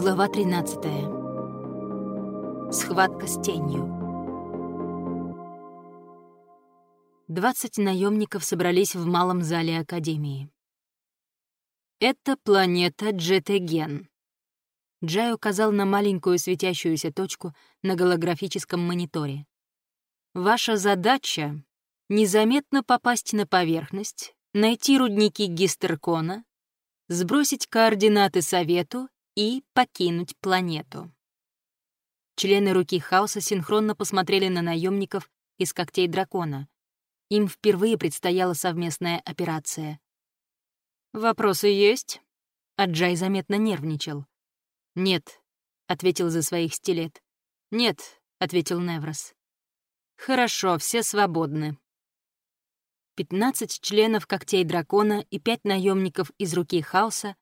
Глава 13. Схватка с тенью. 20 наемников собрались в малом зале Академии. «Это планета Джетеген». Джай указал на маленькую светящуюся точку на голографическом мониторе. «Ваша задача — незаметно попасть на поверхность, найти рудники Гистеркона, сбросить координаты Совету и покинуть планету. Члены руки хаоса синхронно посмотрели на наемников из когтей дракона. Им впервые предстояла совместная операция. «Вопросы есть?» Аджай заметно нервничал. «Нет», — ответил за своих стилет. «Нет», — ответил Неврос. «Хорошо, все свободны». Пятнадцать членов когтей дракона и пять наемников из руки хаоса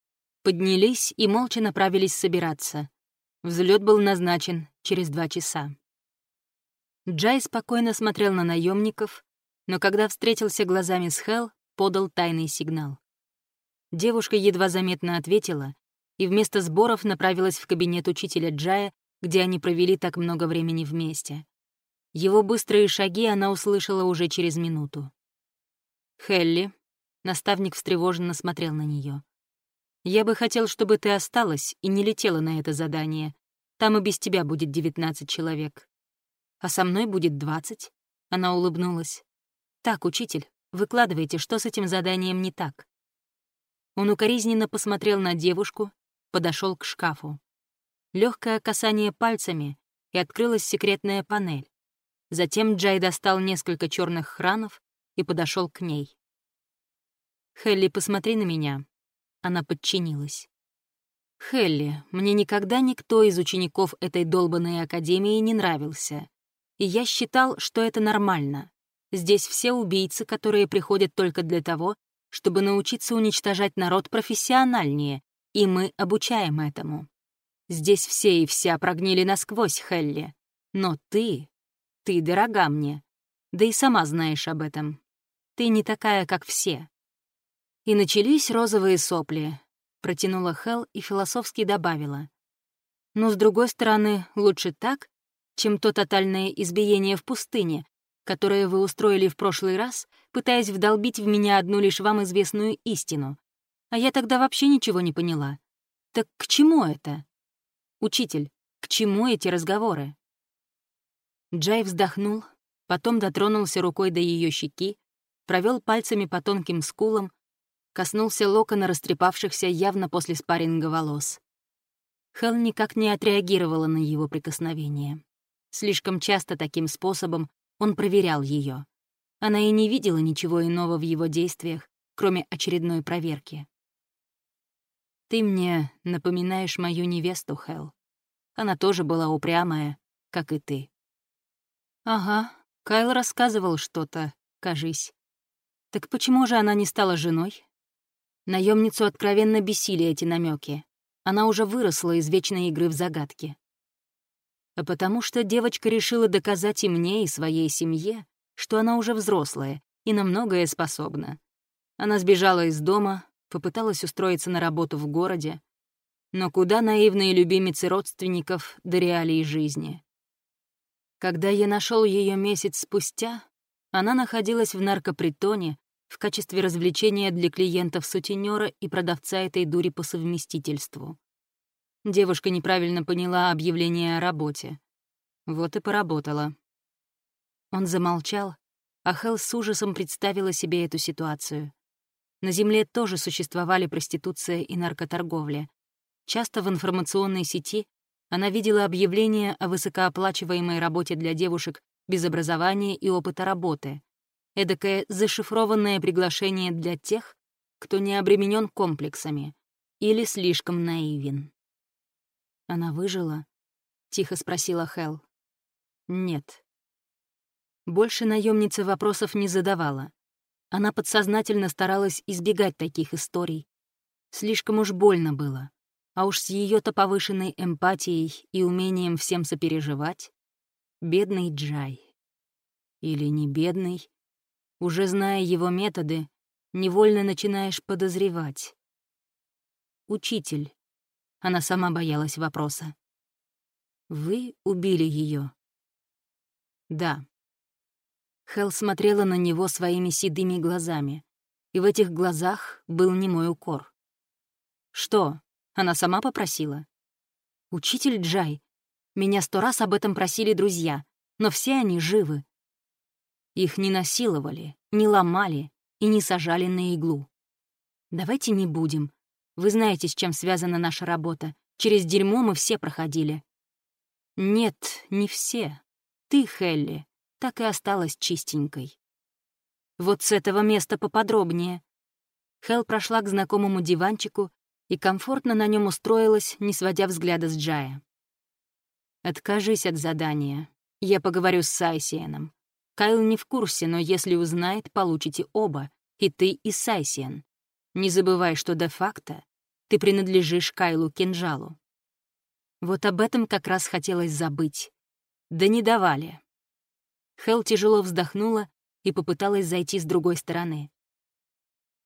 поднялись и молча направились собираться. Взлет был назначен через два часа. Джай спокойно смотрел на наемников, но когда встретился глазами с Хел, подал тайный сигнал. Девушка едва заметно ответила и вместо сборов направилась в кабинет учителя Джая, где они провели так много времени вместе. Его быстрые шаги она услышала уже через минуту. «Хелли», — наставник встревоженно смотрел на нее. Я бы хотел, чтобы ты осталась и не летела на это задание. Там и без тебя будет девятнадцать человек. А со мной будет двадцать. Она улыбнулась. Так, учитель, выкладывайте, что с этим заданием не так. Он укоризненно посмотрел на девушку, подошел к шкафу. Легкое касание пальцами, и открылась секретная панель. Затем Джай достал несколько черных хранов и подошел к ней. «Хелли, посмотри на меня», она подчинилась. «Хелли, мне никогда никто из учеников этой долбанной академии не нравился. И я считал, что это нормально. Здесь все убийцы, которые приходят только для того, чтобы научиться уничтожать народ профессиональнее, и мы обучаем этому. Здесь все и вся прогнили насквозь, Хелли. Но ты, ты дорога мне. Да и сама знаешь об этом. Ты не такая, как все. И начались розовые сопли, протянула Хел и философски добавила. Но, с другой стороны, лучше так, чем то тотальное избиение в пустыне, которое вы устроили в прошлый раз, пытаясь вдолбить в меня одну лишь вам известную истину. А я тогда вообще ничего не поняла. Так к чему это? Учитель, к чему эти разговоры? Джай вздохнул, потом дотронулся рукой до ее щеки, провел пальцами по тонким скулам, коснулся локона растрепавшихся явно после спарринга волос. Хел никак не отреагировала на его прикосновение. Слишком часто таким способом он проверял ее. Она и не видела ничего иного в его действиях, кроме очередной проверки. «Ты мне напоминаешь мою невесту, Хел. Она тоже была упрямая, как и ты». «Ага, Кайл рассказывал что-то, кажись. Так почему же она не стала женой?» Наемницу откровенно бесили эти намеки. Она уже выросла из вечной игры в загадки. А потому что девочка решила доказать и мне, и своей семье, что она уже взрослая и на многое способна. Она сбежала из дома, попыталась устроиться на работу в городе, но куда наивные любимицы родственников до реалий жизни. Когда я нашел ее месяц спустя, она находилась в наркопритоне, в качестве развлечения для клиентов сутенера и продавца этой дури по совместительству. Девушка неправильно поняла объявление о работе. Вот и поработала. Он замолчал, а Хелл с ужасом представила себе эту ситуацию. На Земле тоже существовали проституция и наркоторговля. Часто в информационной сети она видела объявления о высокооплачиваемой работе для девушек без образования и опыта работы эдакое зашифрованное приглашение для тех, кто не обременен комплексами или слишком наивен. «Она выжила?» — тихо спросила Хел. «Нет». Больше наемница вопросов не задавала. Она подсознательно старалась избегать таких историй. Слишком уж больно было. А уж с ее то повышенной эмпатией и умением всем сопереживать. Бедный Джай. Или не бедный, уже зная его методы, невольно начинаешь подозревать. «Учитель, Она сама боялась вопроса. «Вы убили ее. «Да». Хел смотрела на него своими седыми глазами, и в этих глазах был немой укор. «Что, она сама попросила?» «Учитель Джай, меня сто раз об этом просили друзья, но все они живы. Их не насиловали, не ломали и не сажали на иглу. Давайте не будем. Вы знаете, с чем связана наша работа. Через дерьмо мы все проходили. Нет, не все. Ты, Хелли, так и осталась чистенькой. Вот с этого места поподробнее. Хел прошла к знакомому диванчику и комфортно на нем устроилась, не сводя взгляда с Джая. «Откажись от задания. Я поговорю с Сайсиеном. Кайл не в курсе, но если узнает, получите оба, и ты, и Сайсиен. Не забывай, что де-факто ты принадлежишь Кайлу Кинжалу. Вот об этом как раз хотелось забыть. Да не давали. Хел тяжело вздохнула и попыталась зайти с другой стороны.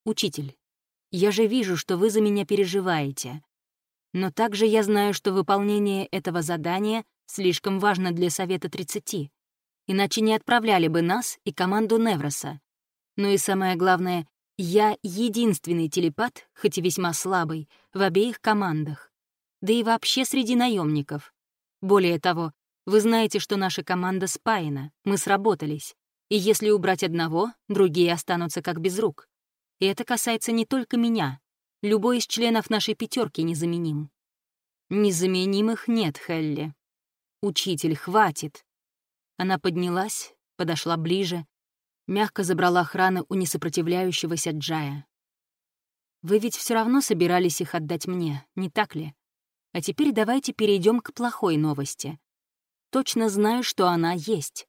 «Учитель, я же вижу, что вы за меня переживаете. Но также я знаю, что выполнение этого задания слишком важно для Совета 30, иначе не отправляли бы нас и команду Невроса. Ну и самое главное, я единственный телепат, хоть и весьма слабый, в обеих командах. Да и вообще среди наемников. Более того, вы знаете, что наша команда спаяна, мы сработались. И если убрать одного, другие останутся как без рук. И это касается не только меня. Любой из членов нашей пятерки незаменим. Незаменимых нет, Хелли. Учитель, хватит. Она поднялась, подошла ближе, мягко забрала охраны у несопротивляющегося Джая. «Вы ведь все равно собирались их отдать мне, не так ли? А теперь давайте перейдем к плохой новости. Точно знаю, что она есть.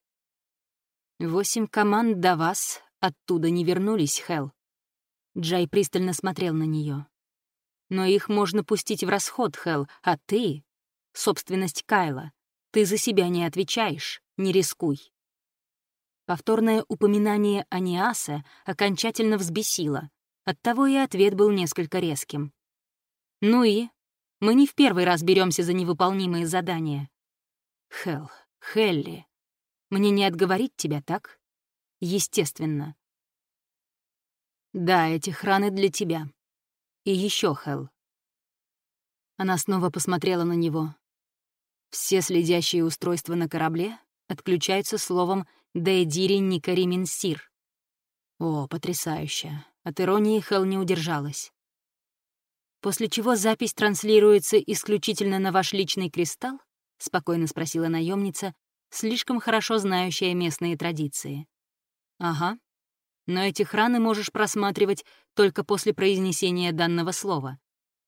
Восемь команд до вас оттуда не вернулись, Хел. Джай пристально смотрел на нее. Но их можно пустить в расход, Хел, а ты — собственность Кайла. Ты за себя не отвечаешь, не рискуй. Повторное упоминание о Ниасе окончательно взбесило, оттого и ответ был несколько резким. «Ну и? Мы не в первый раз беремся за невыполнимые задания». «Хелл, Хелли, мне не отговорить тебя, так?» «Естественно». «Да, эти храны для тебя. И еще, Хелл». Она снова посмотрела на него. Все следящие устройства на корабле отключаются словом Дейдири Никари Минсир. О, потрясающе. От иронии Хел не удержалась. «После чего запись транслируется исключительно на ваш личный кристалл?» — спокойно спросила наемница, слишком хорошо знающая местные традиции. «Ага. Но эти храны можешь просматривать только после произнесения данного слова.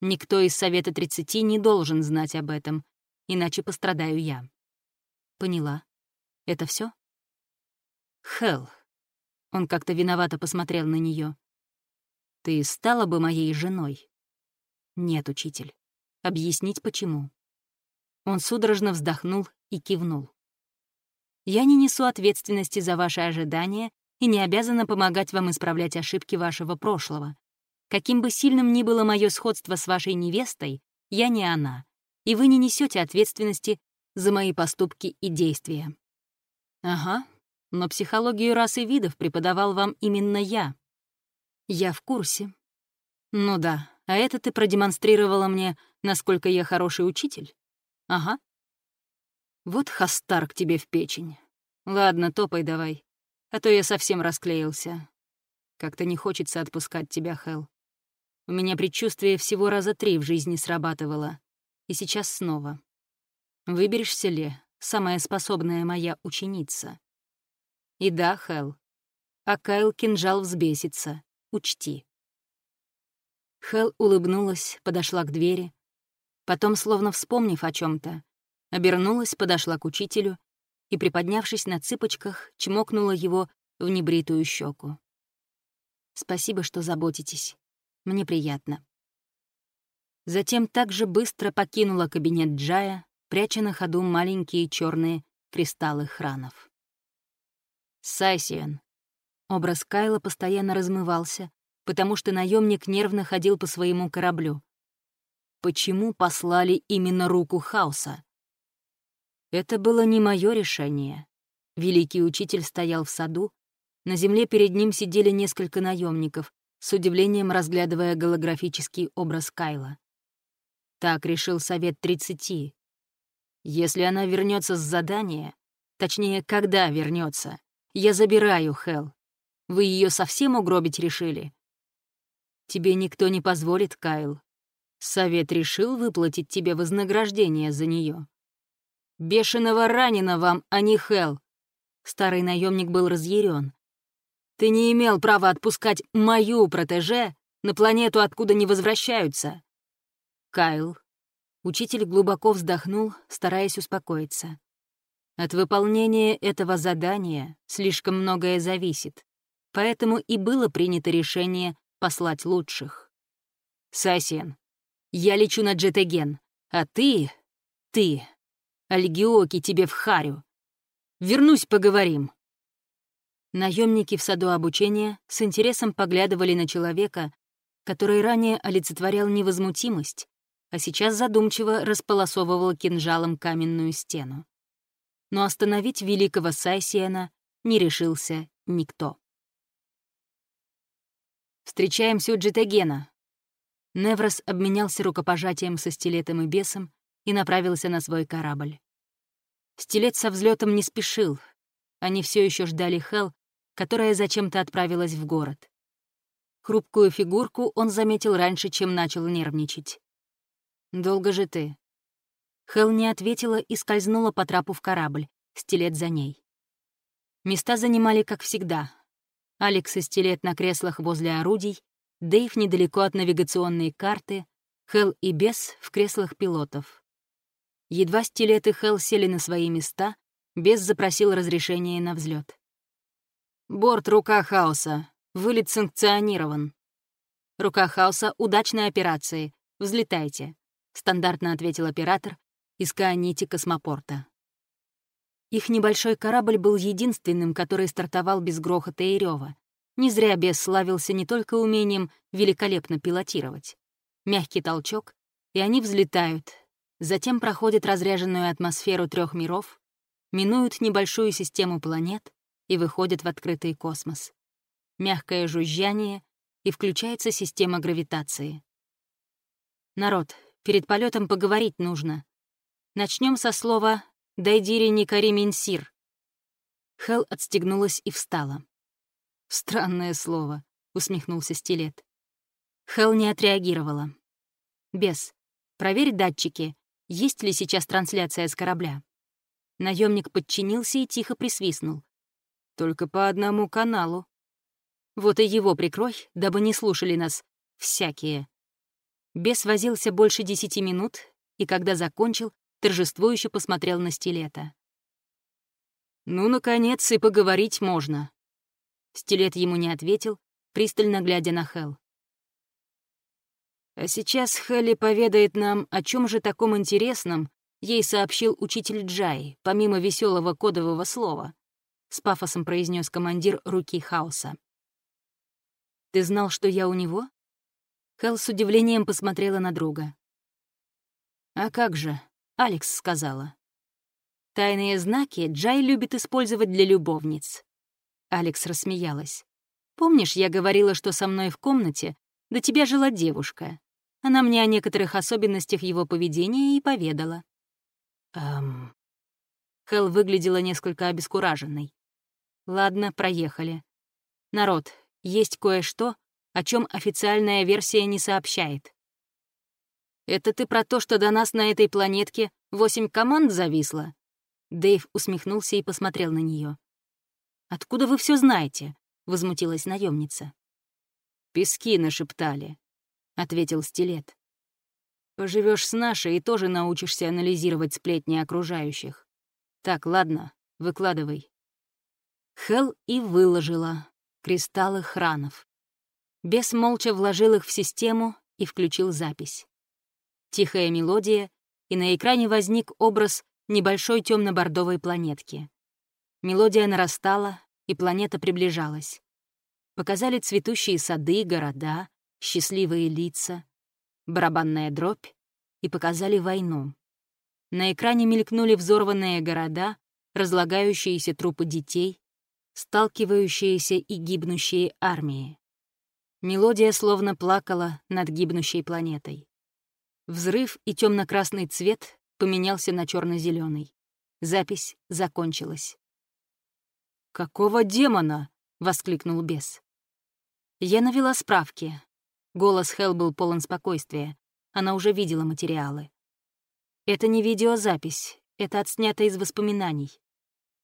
Никто из Совета 30 не должен знать об этом, иначе пострадаю я». «Поняла. Это все? Хел. Он как-то виновато посмотрел на нее. Ты стала бы моей женой? Нет, учитель. Объяснить почему. Он судорожно вздохнул и кивнул. Я не несу ответственности за ваши ожидания и не обязана помогать вам исправлять ошибки вашего прошлого. Каким бы сильным ни было мое сходство с вашей невестой, я не она, и вы не несете ответственности за мои поступки и действия. Ага, но психологию рас и видов преподавал вам именно я. Я в курсе. Ну да, а это ты продемонстрировала мне, насколько я хороший учитель? Ага. Вот хастар к тебе в печень. Ладно, топай давай, а то я совсем расклеился. Как-то не хочется отпускать тебя, Хел. У меня предчувствие всего раза три в жизни срабатывало. И сейчас снова. Выберешься ли, самая способная моя ученица? И да, Хел. А Кайл кинжал взбесится. Учти. Хел улыбнулась, подошла к двери. Потом, словно вспомнив о чем то обернулась, подошла к учителю и, приподнявшись на цыпочках, чмокнула его в небритую щеку. «Спасибо, что заботитесь. Мне приятно». Затем также быстро покинула кабинет Джая, пряча на ходу маленькие черные кристаллы хранов. Сайсиен. Образ Кайла постоянно размывался, потому что наемник нервно ходил по своему кораблю. почему послали именно руку хаоса. Это было не мое решение. Великий учитель стоял в саду. На земле перед ним сидели несколько наемников, с удивлением разглядывая голографический образ Кайла. Так решил Совет 30. Если она вернется с задания, точнее, когда вернется, я забираю Хел. Вы ее совсем угробить решили? Тебе никто не позволит, Кайл. Совет решил выплатить тебе вознаграждение за нее. Бешеного ранена вам, а не Хел. Старый наемник был разъярен. Ты не имел права отпускать мою протеже на планету, откуда не возвращаются. Кайл. Учитель глубоко вздохнул, стараясь успокоиться. От выполнения этого задания слишком многое зависит, поэтому и было принято решение послать лучших. Сасиен, я лечу на Джетеген, а ты... ты... Альгиоки тебе в харю. Вернусь, поговорим. Наемники в саду обучения с интересом поглядывали на человека, который ранее олицетворял невозмутимость, а сейчас задумчиво располосовывал кинжалом каменную стену. Но остановить великого Сайсиена не решился никто. «Встречаемся у Джитагена». Неврос обменялся рукопожатием со стилетом и бесом и направился на свой корабль. Стилет со взлетом не спешил. Они все еще ждали Хел, которая зачем-то отправилась в город. Хрупкую фигурку он заметил раньше, чем начал нервничать. «Долго же ты?» Хел не ответила и скользнула по трапу в корабль, стилет за ней. Места занимали, как всегда, Алекс и стилет на креслах возле орудий, Дэйв недалеко от навигационной карты, Хелл и Бес в креслах пилотов. Едва стилет и Хелл сели на свои места, Бес запросил разрешение на взлет. «Борт «Рука Хаоса». Вылет санкционирован». «Рука Хаоса» — удачной операции. Взлетайте», — стандартно ответил оператор из Каонити космопорта. Их небольшой корабль был единственным, который стартовал без грохота и рева. Не зря бес славился не только умением великолепно пилотировать. Мягкий толчок, и они взлетают. Затем проходят разряженную атмосферу трех миров, минуют небольшую систему планет и выходят в открытый космос. Мягкое жужжание, и включается система гравитации. Народ, перед полетом поговорить нужно. Начнем со слова Дайдири Никари Минсир». Хел отстегнулась и встала. «Странное слово», — усмехнулся Стилет. Хел не отреагировала. «Бес, проверь датчики, есть ли сейчас трансляция с корабля». Наемник подчинился и тихо присвистнул. «Только по одному каналу». «Вот и его прикрой, дабы не слушали нас всякие». Бес возился больше десяти минут, и когда закончил, торжествующе посмотрел на стилета. «Ну, наконец, и поговорить можно». Стилет ему не ответил, пристально глядя на Хел. А сейчас Хелли поведает нам, о чем же таком интересном ей сообщил учитель Джай, помимо веселого кодового слова. С пафосом произнес командир руки хаоса. «Ты знал, что я у него?» Хел с удивлением посмотрела на друга. «А как же?» Алекс сказала. «Тайные знаки Джай любит использовать для любовниц». Алекс рассмеялась. «Помнишь, я говорила, что со мной в комнате до тебя жила девушка? Она мне о некоторых особенностях его поведения и поведала». «Эм...» Хелл выглядела несколько обескураженной. «Ладно, проехали. Народ, есть кое-что, о чем официальная версия не сообщает. «Это ты про то, что до нас на этой планетке восемь команд зависло?» Дэйв усмехнулся и посмотрел на нее. «Откуда вы все знаете?» — возмутилась наемница. «Пески нашептали», — ответил Стилет. Поживешь с нашей и тоже научишься анализировать сплетни окружающих. Так, ладно, выкладывай». Хел и выложила кристаллы хранов. Бес молча вложил их в систему и включил запись. Тихая мелодия, и на экране возник образ небольшой темно-бордовой планетки. Мелодия нарастала, и планета приближалась. Показали цветущие сады, города, счастливые лица. Барабанная дробь, и показали войну. На экране мелькнули взорванные города, разлагающиеся трупы детей, сталкивающиеся и гибнущие армии. Мелодия словно плакала над гибнущей планетой. Взрыв и темно-красный цвет поменялся на черно-зеленый. Запись закончилась. «Какого демона?» — воскликнул бес. Я навела справки. Голос Хел был полон спокойствия. Она уже видела материалы. Это не видеозапись, это отснято из воспоминаний.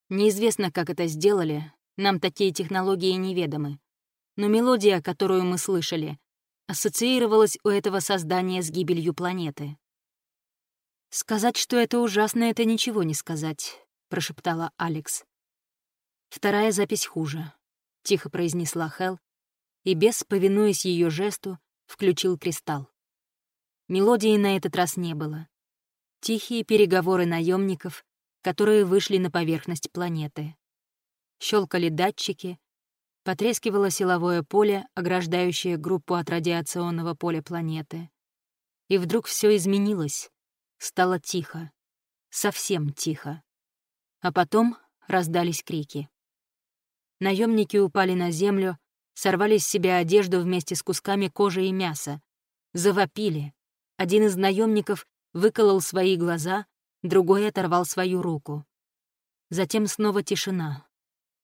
Неизвестно, как это сделали, нам такие технологии неведомы. Но мелодия, которую мы слышали, ассоциировалась у этого создания с гибелью планеты. «Сказать, что это ужасно, это ничего не сказать», — прошептала Алекс. «Вторая запись хуже», — тихо произнесла Хел, и бес, повинуясь ее жесту, включил кристалл. Мелодии на этот раз не было. Тихие переговоры наемников, которые вышли на поверхность планеты. Щелкали датчики, потрескивало силовое поле, ограждающее группу от радиационного поля планеты. И вдруг все изменилось. Стало тихо. Совсем тихо. А потом раздались крики. Наемники упали на землю, сорвали с себя одежду вместе с кусками кожи и мяса, завопили. Один из наемников выколол свои глаза, другой оторвал свою руку. Затем снова тишина.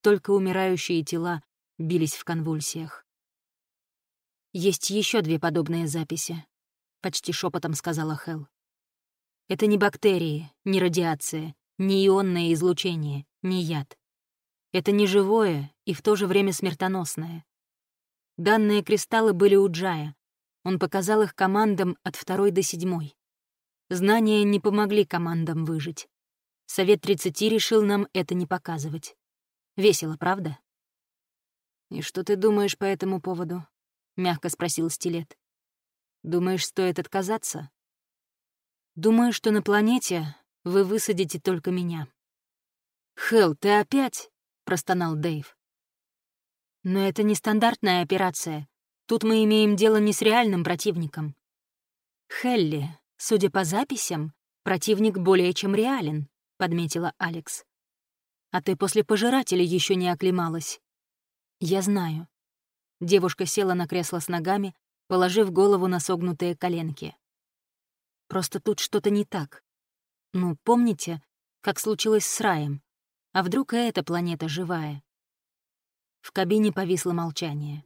Только умирающие тела бились в конвульсиях. «Есть еще две подобные записи», — почти шепотом сказала Хел. Это не бактерии, не радиация, не ионное излучение, не яд. Это не живое и в то же время смертоносное. Данные кристаллы были у Джая. Он показал их командам от второй до седьмой. Знания не помогли командам выжить. Совет 30 решил нам это не показывать. Весело, правда? «И что ты думаешь по этому поводу?» — мягко спросил Стилет. «Думаешь, стоит отказаться?» Думаю, что на планете вы высадите только меня». «Хелл, ты опять?» — простонал Дэйв. «Но это не стандартная операция. Тут мы имеем дело не с реальным противником. Хелли, судя по записям, противник более чем реален», — подметила Алекс. «А ты после пожирателя еще не оклемалась». «Я знаю». Девушка села на кресло с ногами, положив голову на согнутые коленки. Просто тут что-то не так. Ну, помните, как случилось с раем? А вдруг и эта планета живая? В кабине повисло молчание.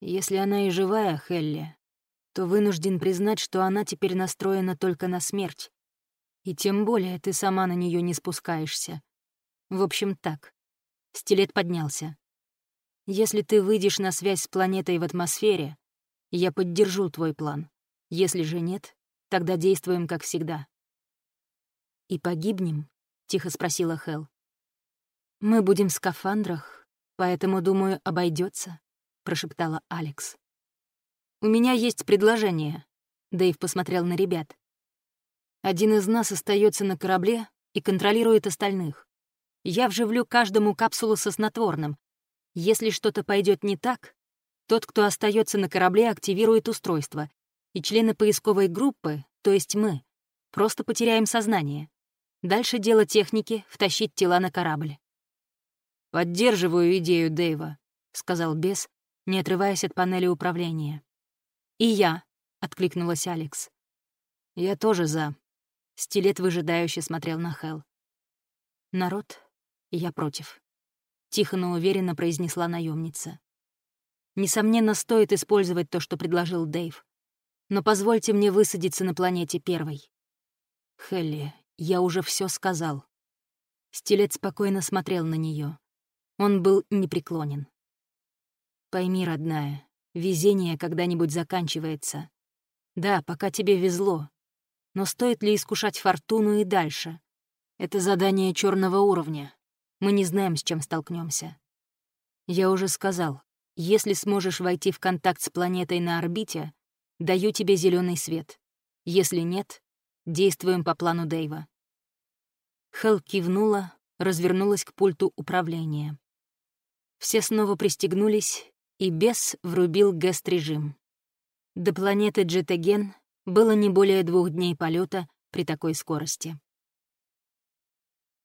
Если она и живая, Хелли, то вынужден признать, что она теперь настроена только на смерть. И тем более ты сама на нее не спускаешься. В общем, так. Стилет поднялся. Если ты выйдешь на связь с планетой в атмосфере, я поддержу твой план. Если же нет, тогда действуем как всегда». «И погибнем?» — тихо спросила Хел. «Мы будем в скафандрах, поэтому, думаю, обойдется, прошептала Алекс. «У меня есть предложение», — Дэйв посмотрел на ребят. «Один из нас остается на корабле и контролирует остальных. Я вживлю каждому капсулу со снотворным. Если что-то пойдет не так, тот, кто остается на корабле, активирует устройство, и члены поисковой группы, то есть мы, просто потеряем сознание. Дальше дело техники — втащить тела на корабль. «Поддерживаю идею Дэйва», — сказал бес, не отрываясь от панели управления. «И я», — откликнулась Алекс. «Я тоже за». Стилет выжидающе смотрел на Хел. «Народ, я против», — тихо, но уверенно произнесла наемница. «Несомненно, стоит использовать то, что предложил Дэйв но позвольте мне высадиться на планете первой. Хелли, я уже все сказал. Стилет спокойно смотрел на нее. Он был непреклонен. Пойми, родная, везение когда-нибудь заканчивается. Да, пока тебе везло. Но стоит ли искушать фортуну и дальше? Это задание черного уровня. Мы не знаем, с чем столкнемся. Я уже сказал, если сможешь войти в контакт с планетой на орбите, Даю тебе зеленый свет. Если нет, действуем по плану Дэйва». Хелл кивнула, развернулась к пульту управления. Все снова пристегнулись, и бес врубил гест-режим. До планеты Джетаген было не более двух дней полета при такой скорости.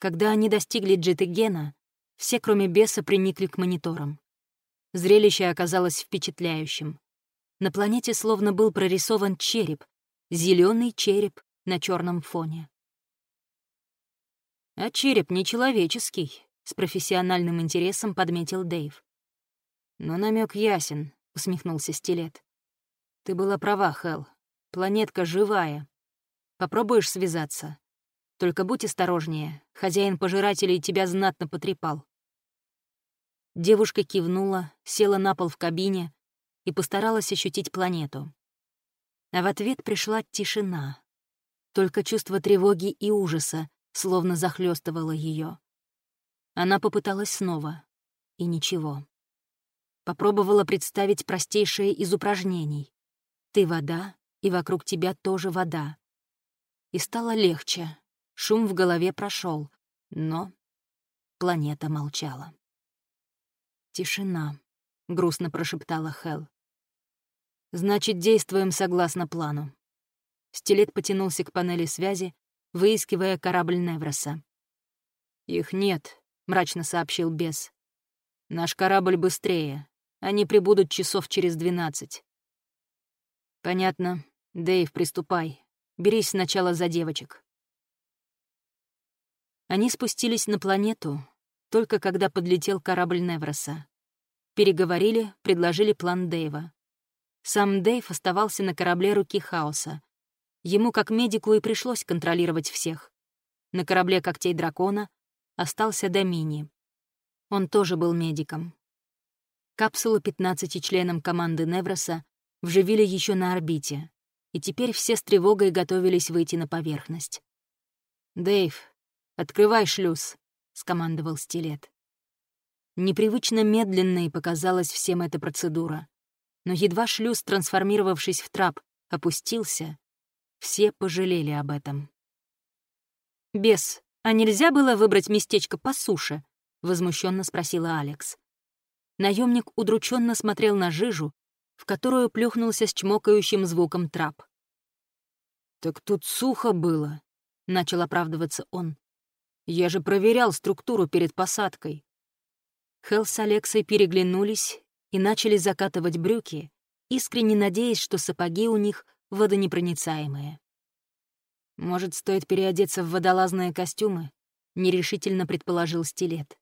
Когда они достигли Джитыгена, все, кроме беса, приникли к мониторам. Зрелище оказалось впечатляющим. На планете словно был прорисован череп, зеленый череп на черном фоне. «А череп не человеческий», — с профессиональным интересом подметил Дэйв. «Но намек ясен», — усмехнулся Стилет. «Ты была права, Хел. Планетка живая. Попробуешь связаться? Только будь осторожнее. Хозяин пожирателей тебя знатно потрепал». Девушка кивнула, села на пол в кабине и постаралась ощутить планету. А в ответ пришла тишина. Только чувство тревоги и ужаса словно захлестывало ее. Она попыталась снова, и ничего. Попробовала представить простейшее из упражнений. Ты вода, и вокруг тебя тоже вода. И стало легче. Шум в голове прошел, но планета молчала. «Тишина», — грустно прошептала Хел. «Значит, действуем согласно плану». Стилет потянулся к панели связи, выискивая корабль Невроса. «Их нет», — мрачно сообщил бес. «Наш корабль быстрее. Они прибудут часов через двенадцать». «Понятно. Дэйв, приступай. Берись сначала за девочек». Они спустились на планету, только когда подлетел корабль Невроса. Переговорили, предложили план Дэйва. Сам Дэйв оставался на корабле руки хаоса. Ему, как медику, и пришлось контролировать всех. На корабле когтей дракона остался Домини. Он тоже был медиком. Капсулу 15 членам команды Невроса вживили еще на орбите, и теперь все с тревогой готовились выйти на поверхность. «Дэйв, открывай шлюз», — скомандовал Стилет. Непривычно медленной показалась всем эта процедура. Но едва шлюз, трансформировавшись в трап, опустился, все пожалели об этом. «Бес, а нельзя было выбрать местечко по суше?» — возмущенно спросила Алекс. Наемник удрученно смотрел на жижу, в которую плюхнулся с чмокающим звуком трап. «Так тут сухо было», — начал оправдываться он. Я же проверял структуру перед посадкой. Хелл с Алексой переглянулись и начали закатывать брюки, искренне надеясь, что сапоги у них водонепроницаемые. «Может, стоит переодеться в водолазные костюмы?» — нерешительно предположил Стилет.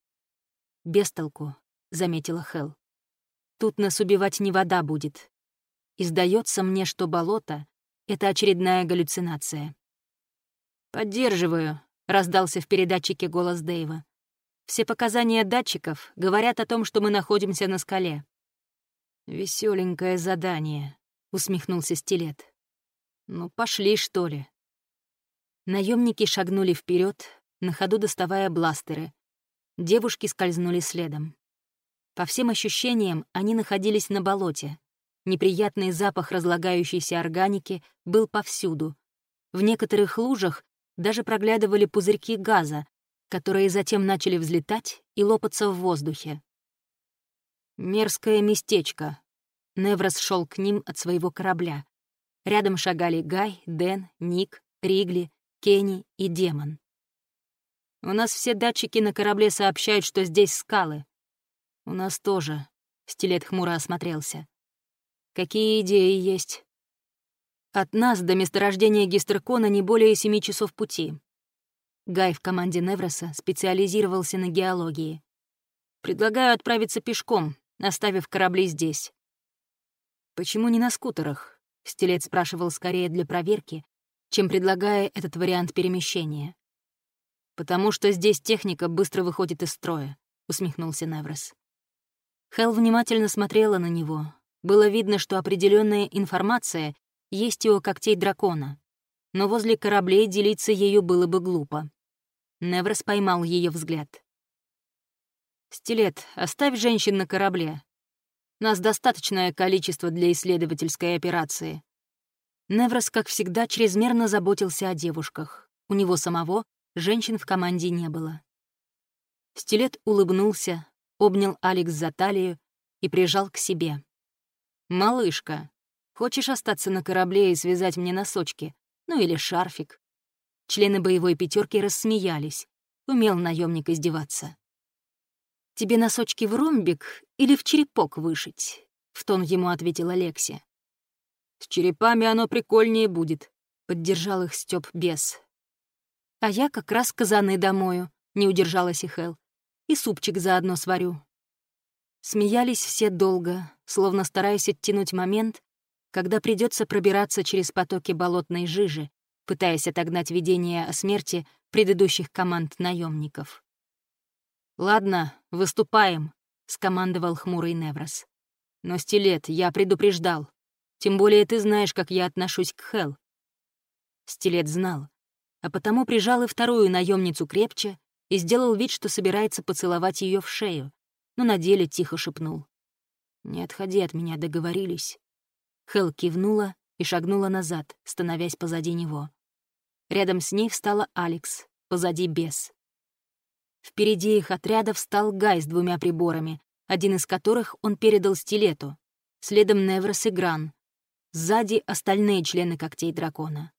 «Без толку», — заметила Хелл. «Тут нас убивать не вода будет. И сдается мне, что болото — это очередная галлюцинация». «Поддерживаю», раздался в передатчике голос Дэйва. Все показания датчиков говорят о том, что мы находимся на скале. Веселенькое задание, усмехнулся Стилет. Ну, пошли, что ли. Наемники шагнули вперед, на ходу доставая бластеры. Девушки скользнули следом. По всем ощущениям, они находились на болоте. Неприятный запах разлагающейся органики был повсюду. В некоторых лужах даже проглядывали пузырьки газа, которые затем начали взлетать и лопаться в воздухе. Мерзкое местечко. Неврос шел к ним от своего корабля. Рядом шагали Гай, Дэн, Ник, Ригли, Кенни и Демон. «У нас все датчики на корабле сообщают, что здесь скалы. У нас тоже», — Стилет хмуро осмотрелся. «Какие идеи есть?» От нас до месторождения Гистеркона не более семи часов пути. Гай в команде Невроса специализировался на геологии. Предлагаю отправиться пешком, оставив корабли здесь. «Почему не на скутерах?» — Стилет спрашивал скорее для проверки, чем предлагая этот вариант перемещения. «Потому что здесь техника быстро выходит из строя», — усмехнулся Неврос. Хелл внимательно смотрела на него. Было видно, что определенная информация есть и у когтей дракона, но возле кораблей делиться ею было бы глупо. Неврос поймал ее взгляд. «Стилет, оставь женщин на корабле. Нас достаточное количество для исследовательской операции». Неврос, как всегда, чрезмерно заботился о девушках. У него самого женщин в команде не было. Стилет улыбнулся, обнял Алекс за талию и прижал к себе. «Малышка, Хочешь остаться на корабле и связать мне носочки? Ну или шарфик?» Члены боевой пятерки рассмеялись. Умел наемник издеваться. «Тебе носочки в ромбик или в черепок вышить?» — в тон ему ответила Лекси. «С черепами оно прикольнее будет», — поддержал их Стёп бес. «А я как раз казаны домою», — не удержалась и Хел. «И супчик заодно сварю». Смеялись все долго, словно стараясь оттянуть момент, когда придется пробираться через потоки болотной жижи, пытаясь отогнать видение о смерти предыдущих команд наемников. «Ладно, выступаем», — скомандовал хмурый Неврос. «Но, Стилет, я предупреждал. Тем более ты знаешь, как я отношусь к Хел». Стилет знал, а потому прижал и вторую наемницу крепче и сделал вид, что собирается поцеловать ее в шею, но на деле тихо шепнул. «Не отходи от меня, договорились». Хел кивнула и шагнула назад, становясь позади него. Рядом с ней встала Алекс, позади бес. Впереди их отряда встал Гай с двумя приборами, один из которых он передал стилету, следом Неврос и Гран. Сзади остальные члены когтей дракона.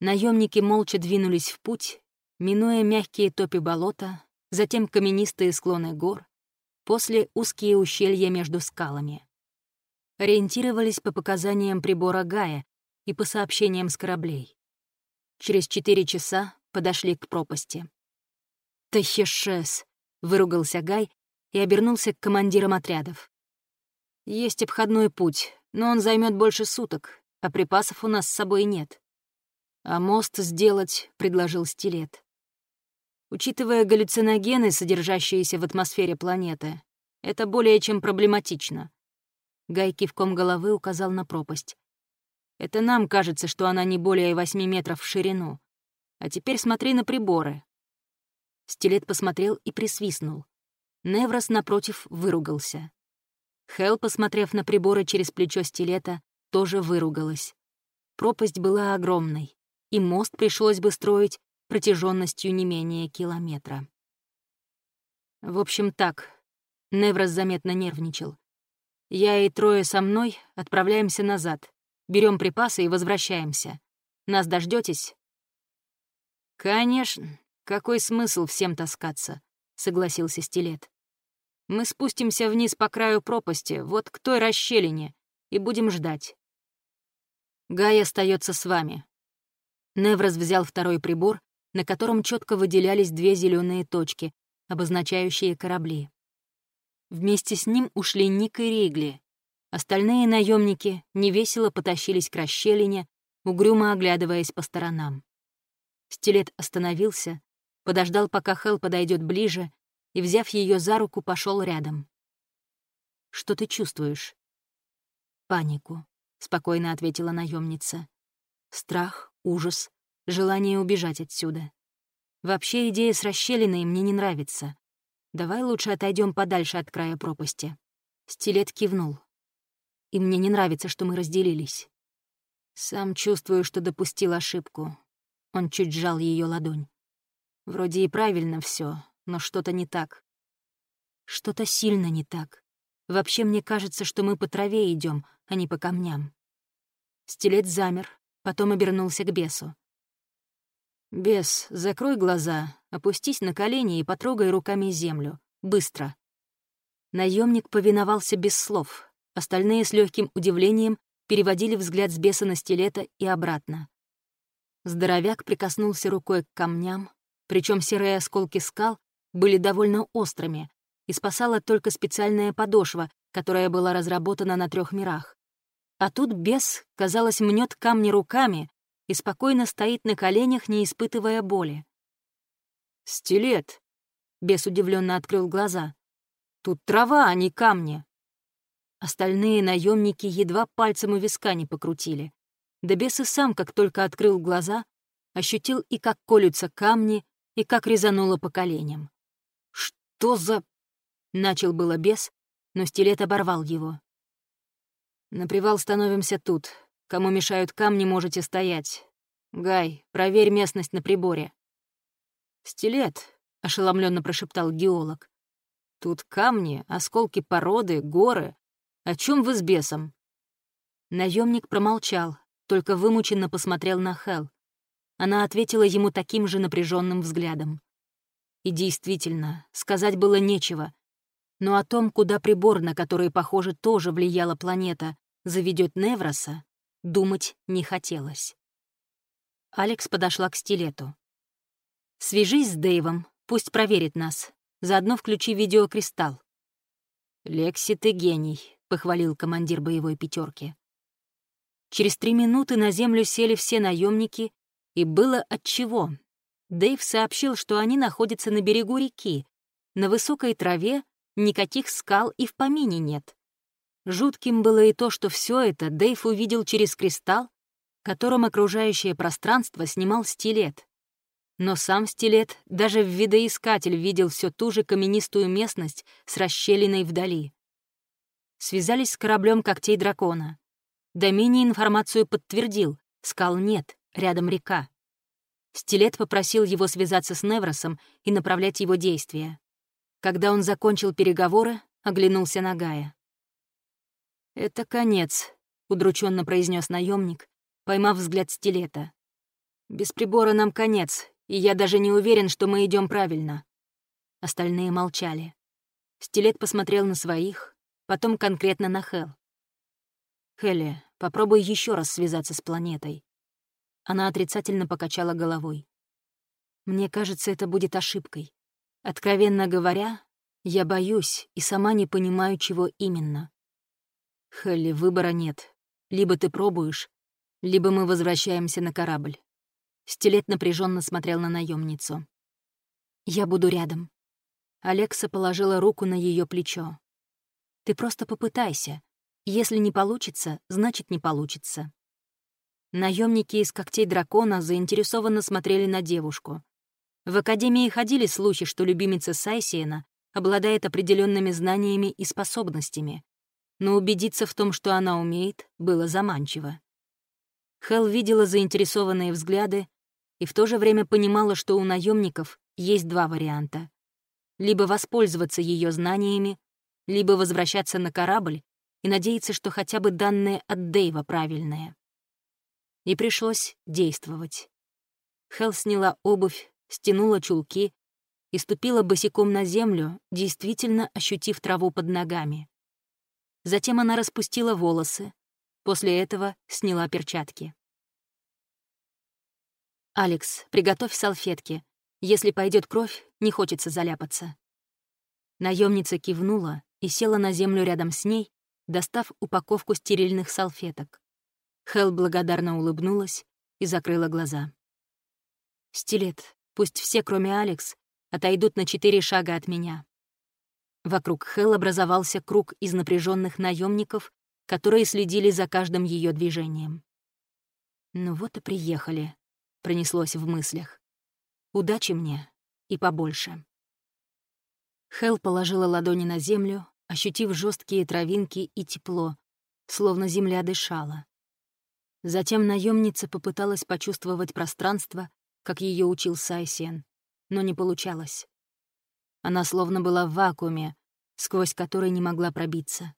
Наемники молча двинулись в путь, минуя мягкие топи болота, затем каменистые склоны гор, после узкие ущелья между скалами. Ориентировались по показаниям прибора Гая и по сообщениям с кораблей. Через четыре часа подошли к пропасти. «Тахешес», — выругался Гай и обернулся к командирам отрядов. «Есть обходной путь, но он займет больше суток, а припасов у нас с собой нет». «А мост сделать», — предложил Стилет. Учитывая галлюциногены, содержащиеся в атмосфере планеты, это более чем проблематично. Гай кивком головы указал на пропасть. Это нам кажется, что она не более восьми метров в ширину. А теперь смотри на приборы. Стилет посмотрел и присвистнул. Неврос, напротив, выругался. Хел, посмотрев на приборы через плечо стилета, тоже выругалась. Пропасть была огромной, и мост пришлось бы строить протяженностью не менее километра. В общем, так. Неврос заметно нервничал. Я и трое со мной отправляемся назад, берем припасы и возвращаемся. Нас дождетесь? Конечно. «Какой смысл всем таскаться?» — согласился Стилет. «Мы спустимся вниз по краю пропасти, вот к той расщелине, и будем ждать. Гай остается с вами». Неврос взял второй прибор, на котором четко выделялись две зеленые точки, обозначающие корабли. Вместе с ним ушли Ник и Ригли. Остальные наемники невесело потащились к расщелине, угрюмо оглядываясь по сторонам. Стилет остановился, подождал, пока Хел подойдет ближе, и, взяв ее за руку, пошел рядом. «Что ты чувствуешь?» «Панику», — спокойно ответила наемница. «Страх, ужас, желание убежать отсюда. Вообще идея с расщелиной мне не нравится. Давай лучше отойдем подальше от края пропасти». Стилет кивнул. «И мне не нравится, что мы разделились. Сам чувствую, что допустил ошибку». Он чуть сжал ее ладонь. Вроде и правильно все, но что-то не так. Что-то сильно не так. Вообще мне кажется, что мы по траве идем, а не по камням. Стилет замер, потом обернулся к бесу. «Бес, закрой глаза, опустись на колени и потрогай руками землю. Быстро». Наемник повиновался без слов. Остальные с легким удивлением переводили взгляд с беса на стилета и обратно. Здоровяк прикоснулся рукой к камням, причем серые осколки скал были довольно острыми, и спасала только специальная подошва, которая была разработана на трех мирах. А тут бес, казалось, мнет камни руками и спокойно стоит на коленях, не испытывая боли. «Стилет!» — бес удивленно открыл глаза. «Тут трава, а не камни!» Остальные наемники едва пальцем у виска не покрутили. Да бес и сам, как только открыл глаза, ощутил и как колются камни, и как резануло по коленям. «Что за...» — начал было бес, но стилет оборвал его. «На привал становимся тут. Кому мешают камни, можете стоять. Гай, проверь местность на приборе». «Стилет», — ошеломленно прошептал геолог. «Тут камни, осколки породы, горы. О чем вы с бесом?» Наемник промолчал, только вымученно посмотрел на Хел. Она ответила ему таким же напряженным взглядом. И действительно, сказать было нечего. Но о том, куда прибор, на который, похоже, тоже влияла планета, заведет Невроса, думать не хотелось. Алекс подошла к стилету. «Свяжись с Дэйвом, пусть проверит нас. Заодно включи видеокристалл». «Лекси, ты гений», — похвалил командир боевой пятерки. Через три минуты на землю сели все наемники, и было отчего. Дэйв сообщил, что они находятся на берегу реки. На высокой траве никаких скал и в помине нет. Жутким было и то, что все это Дэйв увидел через кристалл, которым окружающее пространство снимал стилет. Но сам стилет даже в видоискатель видел всю ту же каменистую местность с расщелиной вдали. Связались с кораблем когтей дракона. Домини информацию подтвердил. Скал нет, рядом река. Стилет попросил его связаться с Невросом и направлять его действия. Когда он закончил переговоры, оглянулся на Гая. «Это конец», — удрученно произнес наемник, поймав взгляд стилета. «Без прибора нам конец, и я даже не уверен, что мы идем правильно». Остальные молчали. Стилет посмотрел на своих, потом конкретно на Хел. «Хелли, попробуй еще раз связаться с планетой». Она отрицательно покачала головой. «Мне кажется, это будет ошибкой. Откровенно говоря, я боюсь и сама не понимаю, чего именно. Хелли, выбора нет. Либо ты пробуешь, либо мы возвращаемся на корабль». Стилет напряженно смотрел на наемницу. «Я буду рядом». Алекса положила руку на ее плечо. «Ты просто попытайся. Если не получится, значит, не получится. Наемники из когтей дракона заинтересованно смотрели на девушку. В Академии ходили слухи, что любимица Сайсиена обладает определенными знаниями и способностями, но убедиться в том, что она умеет, было заманчиво. Хел видела заинтересованные взгляды и в то же время понимала, что у наемников есть два варианта. Либо воспользоваться ее знаниями, либо возвращаться на корабль и надеяться, что хотя бы данные от Дэйва правильные. И пришлось действовать. Хел сняла обувь, стянула чулки и ступила босиком на землю, действительно ощутив траву под ногами. Затем она распустила волосы, после этого сняла перчатки. «Алекс, приготовь салфетки. Если пойдет кровь, не хочется заляпаться». Наемница кивнула и села на землю рядом с ней, достав упаковку стерильных салфеток. Хел благодарно улыбнулась и закрыла глаза. «Стилет, пусть все, кроме Алекс, отойдут на четыре шага от меня». Вокруг Хел образовался круг из напряженных наемников, которые следили за каждым ее движением. «Ну вот и приехали», — пронеслось в мыслях. «Удачи мне и побольше». Хел положила ладони на землю, ощутив жесткие травинки и тепло, словно земля дышала. Затем наемница попыталась почувствовать пространство, как ее учил Сайсен, но не получалось. Она словно была в вакууме, сквозь который не могла пробиться.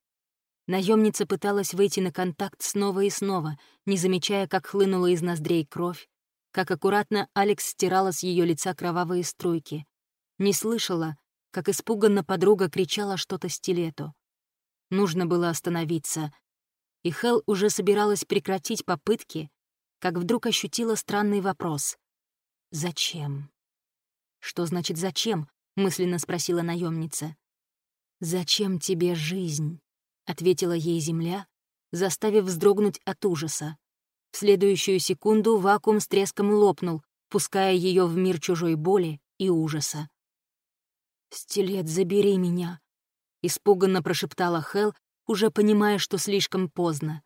Наемница пыталась выйти на контакт снова и снова, не замечая, как хлынула из ноздрей кровь, как аккуратно Алекс стирала с ее лица кровавые струйки. Не слышала, как испуганно подруга кричала что-то стилету. Нужно было остановиться. И Хел уже собиралась прекратить попытки, как вдруг ощутила странный вопрос. «Зачем?» «Что значит «зачем»?» — мысленно спросила наемница. «Зачем тебе жизнь?» — ответила ей земля, заставив вздрогнуть от ужаса. В следующую секунду вакуум с треском лопнул, пуская ее в мир чужой боли и ужаса. «Стилет, забери меня!» — испуганно прошептала Хел, уже понимая, что слишком поздно.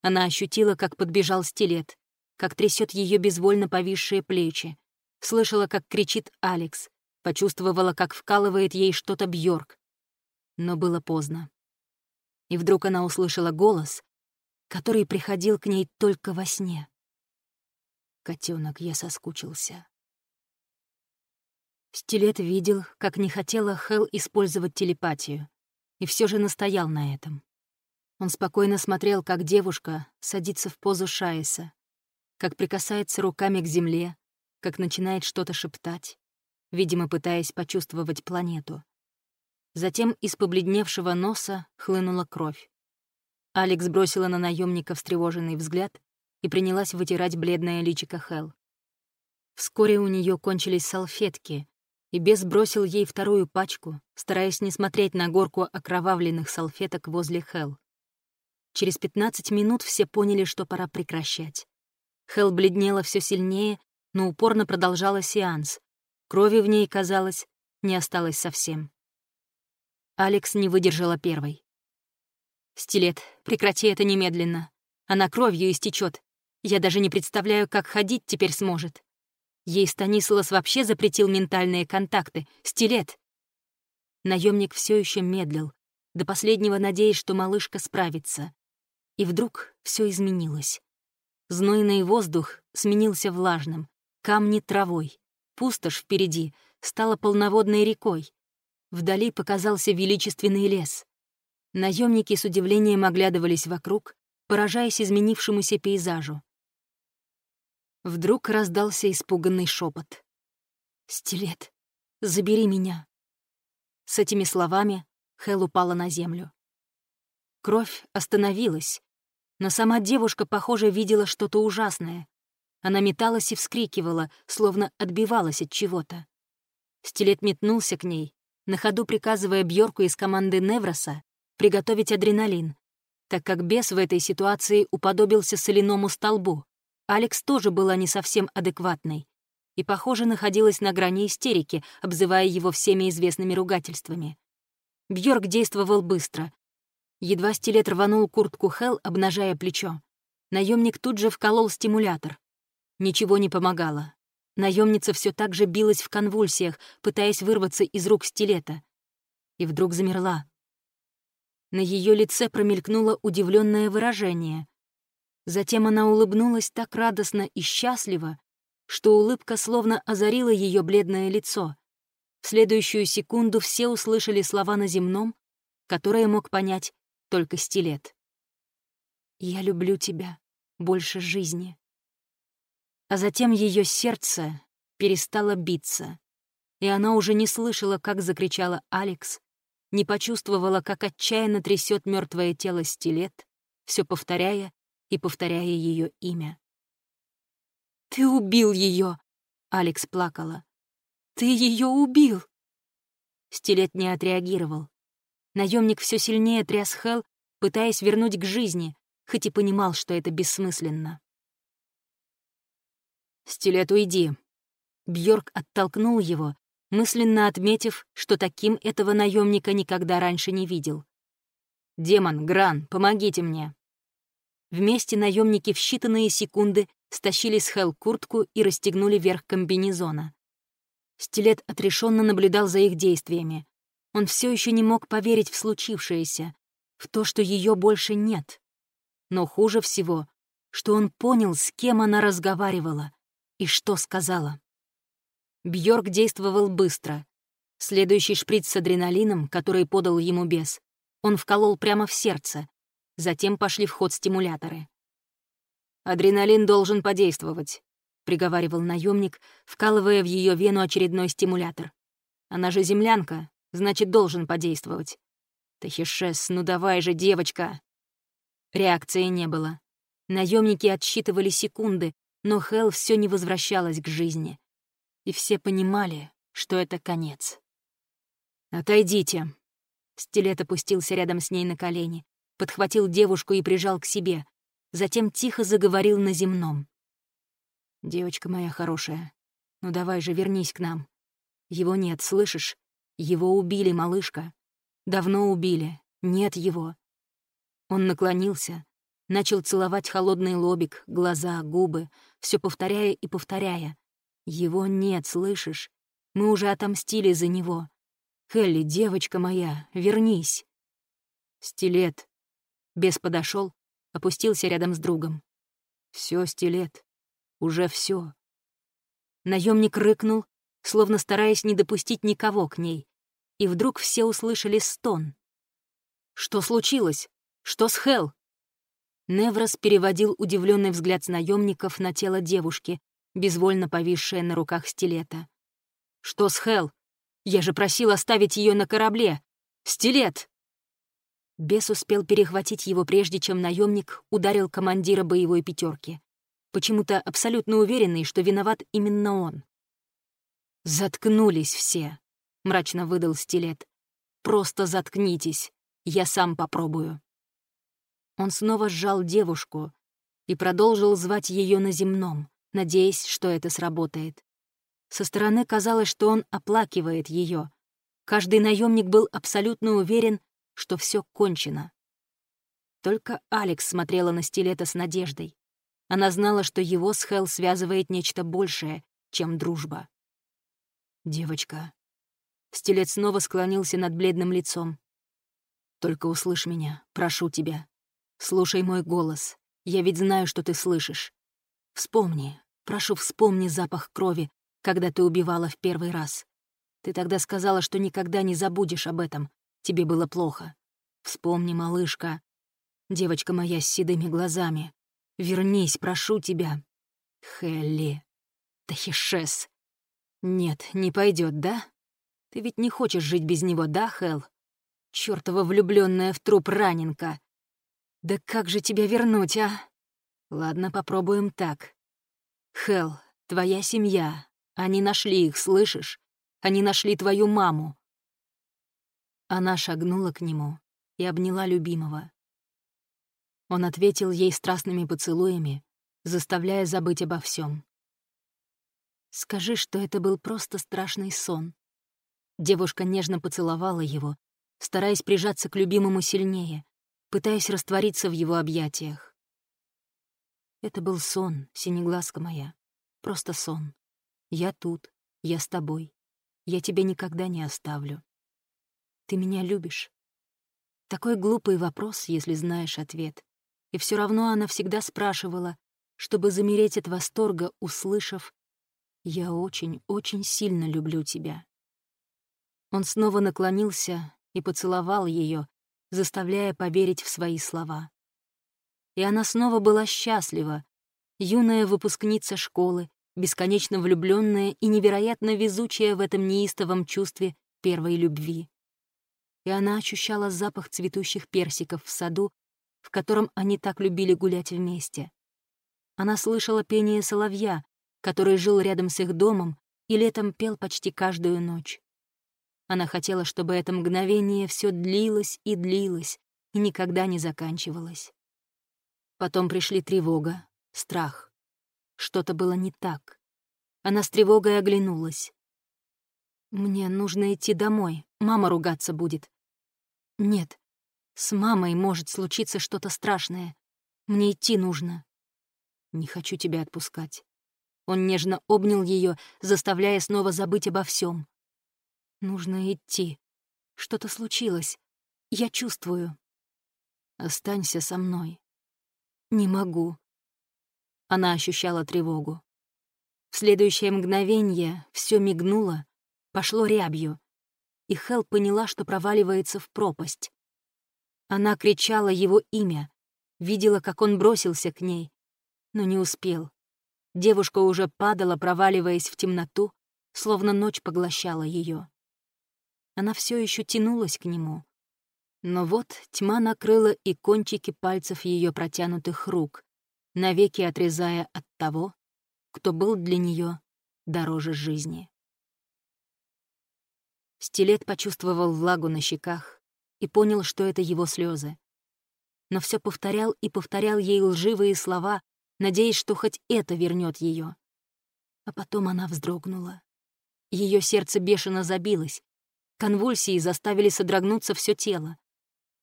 Она ощутила, как подбежал стилет, как трясет ее безвольно повисшие плечи, слышала, как кричит Алекс, почувствовала, как вкалывает ей что-то Бьорк. Но было поздно. И вдруг она услышала голос, который приходил к ней только во сне. Котенок, я соскучился. Стилет видел, как не хотела Хел использовать телепатию, и все же настоял на этом. Он спокойно смотрел, как девушка садится в позу Шаиса, как прикасается руками к земле, как начинает что-то шептать, видимо, пытаясь почувствовать планету. Затем из побледневшего носа хлынула кровь. Алекс бросила на наемника встревоженный взгляд и принялась вытирать бледное личико Хел. Вскоре у нее кончились салфетки, и бес бросил ей вторую пачку, стараясь не смотреть на горку окровавленных салфеток возле Хел. Через 15 минут все поняли, что пора прекращать. Хел бледнела все сильнее, но упорно продолжала сеанс. Крови в ней, казалось, не осталось совсем. Алекс не выдержала первой. «Стилет, прекрати это немедленно. Она кровью истечет. Я даже не представляю, как ходить теперь сможет. Ей Станислас вообще запретил ментальные контакты. Стилет!» Наемник все еще медлил, до последнего надеясь, что малышка справится. И вдруг все изменилось. Знойный воздух сменился влажным, камни — травой, пустошь впереди стала полноводной рекой. Вдали показался величественный лес. Наемники с удивлением оглядывались вокруг, поражаясь изменившемуся пейзажу. Вдруг раздался испуганный шепот. «Стилет, забери меня!» С этими словами Хел упала на землю. Кровь остановилась, но сама девушка, похоже, видела что-то ужасное. Она металась и вскрикивала, словно отбивалась от чего-то. Стилет метнулся к ней, на ходу приказывая Бьорку из команды Невроса приготовить адреналин, так как бес в этой ситуации уподобился соляному столбу. Алекс тоже была не совсем адекватной и, похоже, находилась на грани истерики, обзывая его всеми известными ругательствами. Бьорк действовал быстро, Едва стилет рванул куртку Хел, обнажая плечо. Наемник тут же вколол стимулятор. Ничего не помогало. Наемница все так же билась в конвульсиях, пытаясь вырваться из рук стилета. И вдруг замерла. На ее лице промелькнуло удивленное выражение. Затем она улыбнулась так радостно и счастливо, что улыбка словно озарила ее бледное лицо. В следующую секунду все услышали слова на земном, которые мог понять только стилет. «Я люблю тебя больше жизни». А затем ее сердце перестало биться, и она уже не слышала, как закричала Алекс, не почувствовала, как отчаянно трясет мертвое тело стилет, все повторяя и повторяя ее имя. «Ты убил ее!» — Алекс плакала. «Ты ее убил!» Стилет не отреагировал. Наемник все сильнее тряс Хел, пытаясь вернуть к жизни, хоть и понимал, что это бессмысленно. «Стилет, уйди!» Бьорк оттолкнул его, мысленно отметив, что таким этого наемника никогда раньше не видел. «Демон, Гран, помогите мне!» Вместе наемники в считанные секунды стащили с Хел куртку и расстегнули верх комбинезона. Стилет отрешенно наблюдал за их действиями. Он все еще не мог поверить в случившееся, в то, что ее больше нет. Но хуже всего, что он понял, с кем она разговаривала и что сказала. Бьорк действовал быстро. Следующий шприц с адреналином, который подал ему бес, он вколол прямо в сердце. Затем пошли в ход стимуляторы. «Адреналин должен подействовать», — приговаривал наемник, вкалывая в ее вену очередной стимулятор. «Она же землянка, значит, должен подействовать. Тахишес, ну давай же, девочка!» Реакции не было. Наемники отсчитывали секунды, но Хел все не возвращалась к жизни. И все понимали, что это конец. «Отойдите!» Стилет опустился рядом с ней на колени, подхватил девушку и прижал к себе, затем тихо заговорил на земном. «Девочка моя хорошая, ну давай же вернись к нам. Его нет, слышишь? Его убили, малышка. Давно убили. Нет его. Он наклонился, начал целовать холодный лобик, глаза, губы, все повторяя и повторяя. Его нет, слышишь? Мы уже отомстили за него. Хелли, девочка моя, вернись. Стилет. Бес подошел, опустился рядом с другом. Все, стилет. Уже все. Наемник рыкнул, словно стараясь не допустить никого к ней. И вдруг все услышали стон. «Что случилось?» Что с Хел? Неврос переводил удивленный взгляд с наемников на тело девушки, безвольно повисшее на руках стилета. «Что с Хел? Я же просил оставить ее на корабле! Стилет!» Бес успел перехватить его, прежде чем наемник ударил командира боевой пятерки, почему-то абсолютно уверенный, что виноват именно он. «Заткнулись все», — мрачно выдал стилет. «Просто заткнитесь, я сам попробую». Он снова сжал девушку и продолжил звать ее на земном, надеясь, что это сработает. Со стороны казалось, что он оплакивает ее. Каждый наемник был абсолютно уверен, что все кончено. Только Алекс смотрела на стилета с надеждой. Она знала, что его с Хелл связывает нечто большее, чем дружба. «Девочка». Стилет снова склонился над бледным лицом. «Только услышь меня, прошу тебя. Слушай мой голос. Я ведь знаю, что ты слышишь. Вспомни, прошу, вспомни запах крови, когда ты убивала в первый раз. Ты тогда сказала, что никогда не забудешь об этом. Тебе было плохо. Вспомни, малышка. Девочка моя с седыми глазами. Вернись, прошу тебя. Хелли. Тахишес. Нет, не пойдет, да? Ты ведь не хочешь жить без него, да, Хел? Чёртова влюбленная в труп раненка. Да как же тебя вернуть, а? Ладно, попробуем так. Хел, твоя семья. Они нашли их, слышишь? Они нашли твою маму. Она шагнула к нему и обняла любимого. Он ответил ей страстными поцелуями, заставляя забыть обо всем. Скажи, что это был просто страшный сон. Девушка нежно поцеловала его, стараясь прижаться к любимому сильнее, пытаясь раствориться в его объятиях. Это был сон, синеглазка моя. Просто сон. Я тут, я с тобой. Я тебя никогда не оставлю. Ты меня любишь? Такой глупый вопрос, если знаешь ответ. И все равно она всегда спрашивала, чтобы замереть от восторга, услышав «Я очень-очень сильно люблю тебя». Он снова наклонился и поцеловал ее, заставляя поверить в свои слова. И она снова была счастлива, юная выпускница школы, бесконечно влюбленная и невероятно везучая в этом неистовом чувстве первой любви. И она ощущала запах цветущих персиков в саду, в котором они так любили гулять вместе. Она слышала пение соловья, который жил рядом с их домом и летом пел почти каждую ночь. Она хотела, чтобы это мгновение все длилось и длилось, и никогда не заканчивалось. Потом пришли тревога, страх. Что-то было не так. Она с тревогой оглянулась. «Мне нужно идти домой, мама ругаться будет». «Нет, с мамой может случиться что-то страшное. Мне идти нужно». «Не хочу тебя отпускать. Он нежно обнял ее, заставляя снова забыть обо всем. «Нужно идти. Что-то случилось. Я чувствую. Останься со мной». «Не могу». Она ощущала тревогу. В следующее мгновение все мигнуло, пошло рябью, и Хел поняла, что проваливается в пропасть. Она кричала его имя, видела, как он бросился к ней, но не успел. Девушка уже падала, проваливаясь в темноту, словно ночь поглощала ее. Она все еще тянулась к нему. Но вот тьма накрыла и кончики пальцев ее протянутых рук, навеки отрезая от того, кто был для нее дороже жизни. Стилет почувствовал влагу на щеках и понял, что это его слезы. Но все повторял и повторял ей лживые слова, надеясь, что хоть это вернет ее. А потом она вздрогнула. Ее сердце бешено забилось. Конвульсии заставили содрогнуться все тело.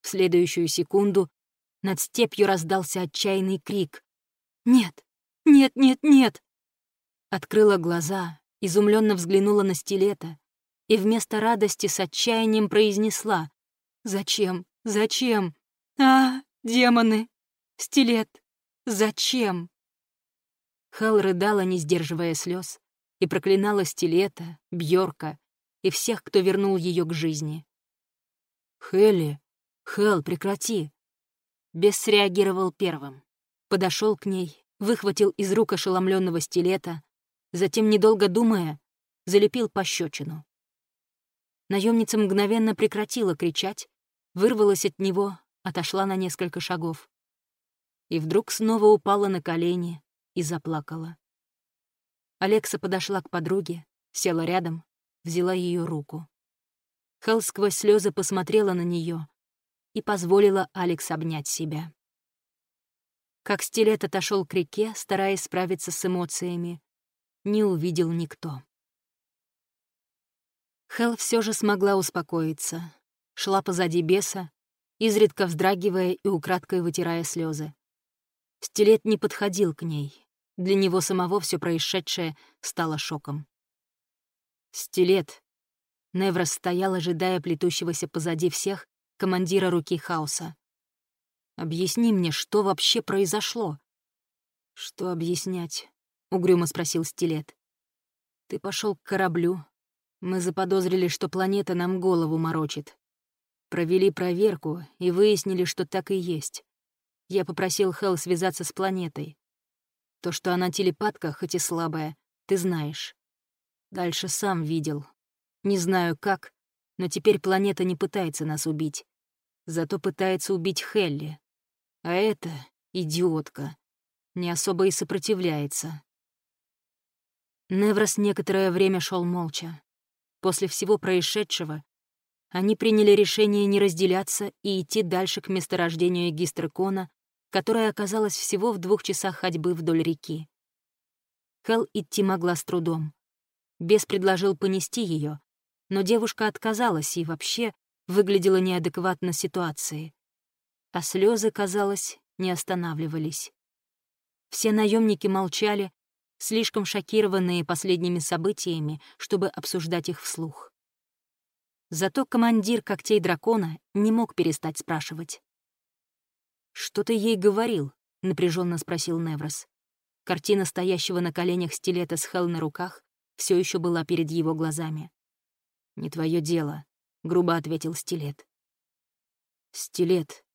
В следующую секунду над степью раздался отчаянный крик. «Нет! Нет, нет, нет!» Открыла глаза, изумленно взглянула на стилета и вместо радости с отчаянием произнесла «Зачем? Зачем? А, демоны! Стилет! Зачем?» Хел рыдала, не сдерживая слез, и проклинала Стилета, Бьорка и всех, кто вернул ее к жизни. «Хелли! Хел, прекрати! Бес среагировал первым. Подошел к ней, выхватил из рук ошеломленного стилета, затем, недолго думая, залепил пощечину. Наемница мгновенно прекратила кричать, вырвалась от него, отошла на несколько шагов. И вдруг снова упала на колени и заплакала. Алекса подошла к подруге, села рядом, взяла ее руку. Хелл сквозь слезы посмотрела на нее и позволила Алекс обнять себя. Как стилет отошел к реке, стараясь справиться с эмоциями, не увидел никто. Хел все же смогла успокоиться, шла позади беса, изредка вздрагивая и украдкой вытирая слезы. Стилет не подходил к ней. Для него самого все происшедшее стало шоком. «Стилет!» Неврос стоял, ожидая плетущегося позади всех командира руки хаоса. «Объясни мне, что вообще произошло?» «Что объяснять?» — угрюмо спросил Стилет. «Ты пошел к кораблю, мы заподозрили, что планета нам голову морочит. Провели проверку и выяснили, что так и есть. Я попросил Хелл связаться с планетой. То, что она телепатка, хоть и слабая, ты знаешь. Дальше сам видел. Не знаю как, но теперь планета не пытается нас убить. Зато пытается убить Хелли. А эта идиотка не особо и сопротивляется. Неврос некоторое время шел молча. После всего происшедшего они приняли решение не разделяться и идти дальше к месторождению Гистрекона, которое оказалось всего в двух часах ходьбы вдоль реки. Хел идти могла с трудом. Бес предложил понести ее, но девушка отказалась и вообще выглядела неадекватно ситуации. А слезы, казалось, не останавливались. Все наемники молчали, слишком шокированные последними событиями, чтобы обсуждать их вслух. Зато командир когтей дракона не мог перестать спрашивать. «Что ты ей говорил?» — напряженно спросил Неврос. Картина стоящего на коленях стилета с Хел на руках все еще была перед его глазами. «Не твое дело», — грубо ответил стилет. «Стилет».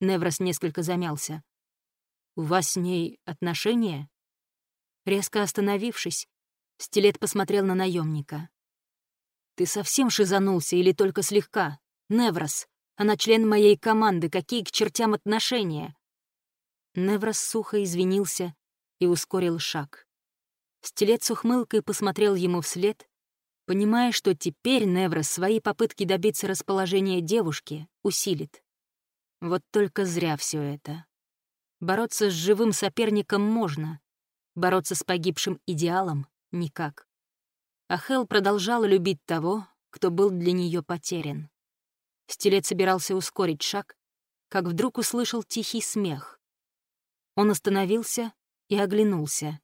Неврос несколько замялся. «У вас с ней отношения?» Резко остановившись, Стилет посмотрел на наемника. «Ты совсем шизанулся или только слегка? Неврос, она член моей команды, какие к чертям отношения?» Неврос сухо извинился и ускорил шаг. Стилет с ухмылкой посмотрел ему вслед, понимая, что теперь Неврос свои попытки добиться расположения девушки усилит. Вот только зря все это. Бороться с живым соперником можно, Бороться с погибшим идеалом — никак. А Хел продолжала любить того, кто был для нее потерян. Стилет собирался ускорить шаг, как вдруг услышал тихий смех. Он остановился и оглянулся.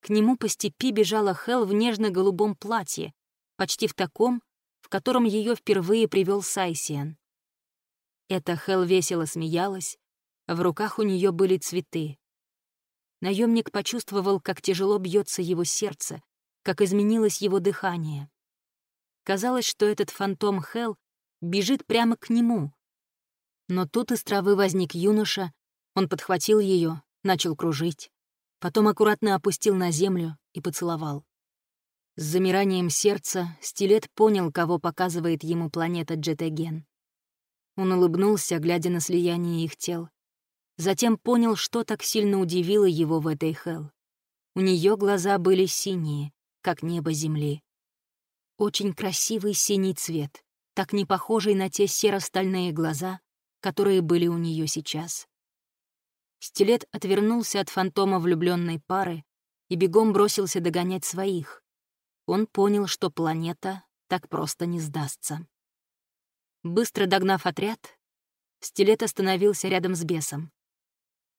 К нему по степи бежала Хел в нежно-голубом платье, почти в таком, в котором ее впервые привел Сайсиан. Эта Хел весело смеялась, в руках у нее были цветы. Наемник почувствовал, как тяжело бьется его сердце, как изменилось его дыхание. Казалось, что этот фантом Хел бежит прямо к нему. Но тут из травы возник юноша, он подхватил ее, начал кружить, потом аккуратно опустил на землю и поцеловал. С замиранием сердца Стилет понял, кого показывает ему планета Джетеген. Он улыбнулся, глядя на слияние их тел, Затем понял, что так сильно удивило его в этой Хел. У нее глаза были синие, как небо земли. Очень красивый синий цвет, так не похожий на те серо-стальные глаза, которые были у нее сейчас. Стилет отвернулся от фантома влюбленной пары и бегом бросился догонять своих. Он понял, что планета так просто не сдастся. Быстро догнав отряд, Стилет остановился рядом с бесом.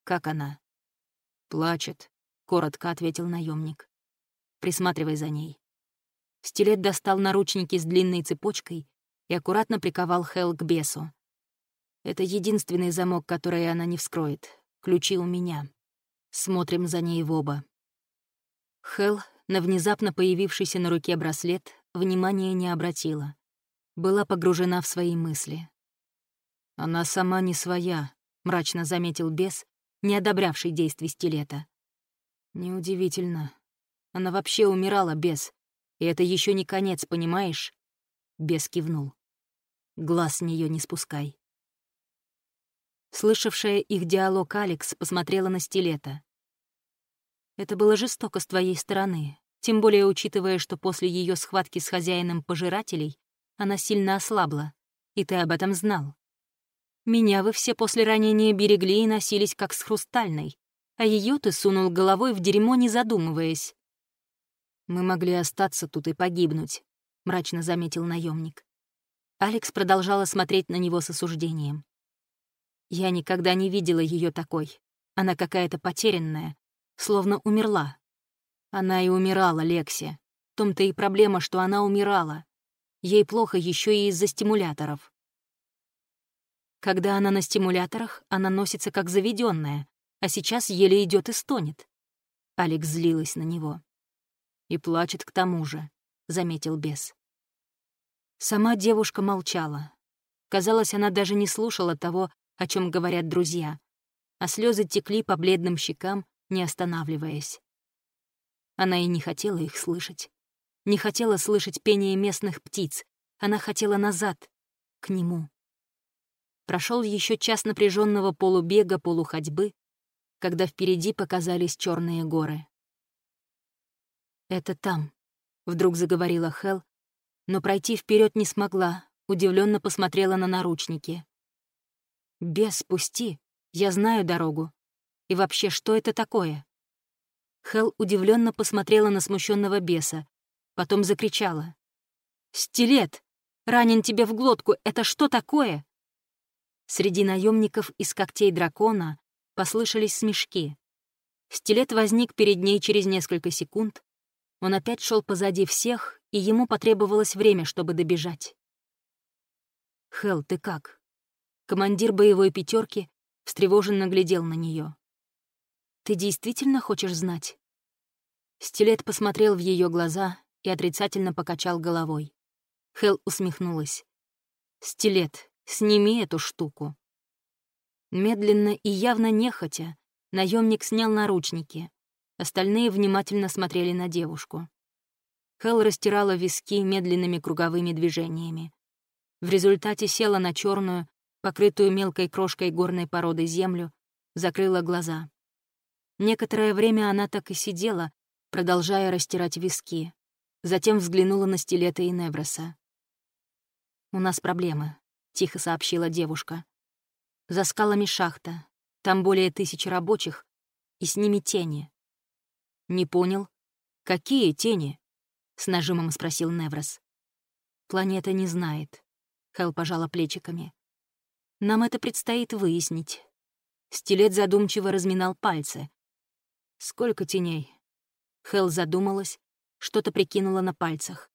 Как она? Плачет, коротко ответил наемник. Присматривай за ней. Стилет достал наручники с длинной цепочкой и аккуратно приковал Хел к бесу. Это единственный замок, который она не вскроет. Ключи у меня. Смотрим за ней в оба. Хел, на внезапно появившийся на руке браслет, внимания не обратила. Была погружена в свои мысли. Она сама не своя, — мрачно заметил бес, не одобрявший действий стилета. «Неудивительно. Она вообще умирала, бес. И это еще не конец, понимаешь?» Бес кивнул. «Глаз с нее не спускай». Слышавшая их диалог Алекс посмотрела на стилета. «Это было жестоко с твоей стороны, тем более учитывая, что после ее схватки с хозяином пожирателей она сильно ослабла, и ты об этом знал. Меня вы все после ранения берегли и носились как с хрустальной, а ее ты сунул головой в дерьмо, не задумываясь. Мы могли остаться тут и погибнуть, мрачно заметил наемник. Алекс продолжала смотреть на него с осуждением. Я никогда не видела ее такой. Она какая-то потерянная, словно умерла. Она и умирала, Лекси. В том-то и проблема, что она умирала. Ей плохо еще и из-за стимуляторов. Когда она на стимуляторах, она носится как заведенная, а сейчас еле идет и стонет. Алекс злилась на него. И плачет к тому же, заметил бес. Сама девушка молчала. Казалось, она даже не слушала того, о чем говорят друзья, а слезы текли по бледным щекам, не останавливаясь. Она и не хотела их слышать. Не хотела слышать пение местных птиц. Она хотела назад, к нему. Прошел еще час напряженного полубега, полуходьбы, когда впереди показались черные горы. «Это там», — вдруг заговорила Хел, но пройти вперед не смогла, удивленно посмотрела на наручники. «Без, спусти, я знаю дорогу. И вообще, что это такое?» Хел удивленно посмотрела на смущенного беса, потом закричала. «Стилет! Ранен тебе в глотку! Это что такое?» Среди наемников из когтей дракона послышались смешки. Стилет возник перед ней через несколько секунд. Он опять шел позади всех, и ему потребовалось время, чтобы добежать. «Хел, ты как?» Командир боевой пятерки встревоженно глядел на нее. «Ты действительно хочешь знать?» Стилет посмотрел в ее глаза и отрицательно покачал головой. Хел усмехнулась. «Стилет, Сними эту штуку». Медленно и явно нехотя наемник снял наручники. Остальные внимательно смотрели на девушку. Хел растирала виски медленными круговыми движениями. В результате села на черную, покрытую мелкой крошкой горной породы землю, закрыла глаза. Некоторое время она так и сидела, продолжая растирать виски. Затем взглянула на стилеты и Невроса. «У нас проблемы», — тихо сообщила девушка. «За скалами шахта. Там более тысячи рабочих, и с ними тени». «Не понял. Какие тени?» — с нажимом спросил Неврос. «Планета не знает», — Хел пожала плечиками. «Нам это предстоит выяснить». Стилет задумчиво разминал пальцы. «Сколько теней?» Хел задумалась, что-то прикинула на пальцах.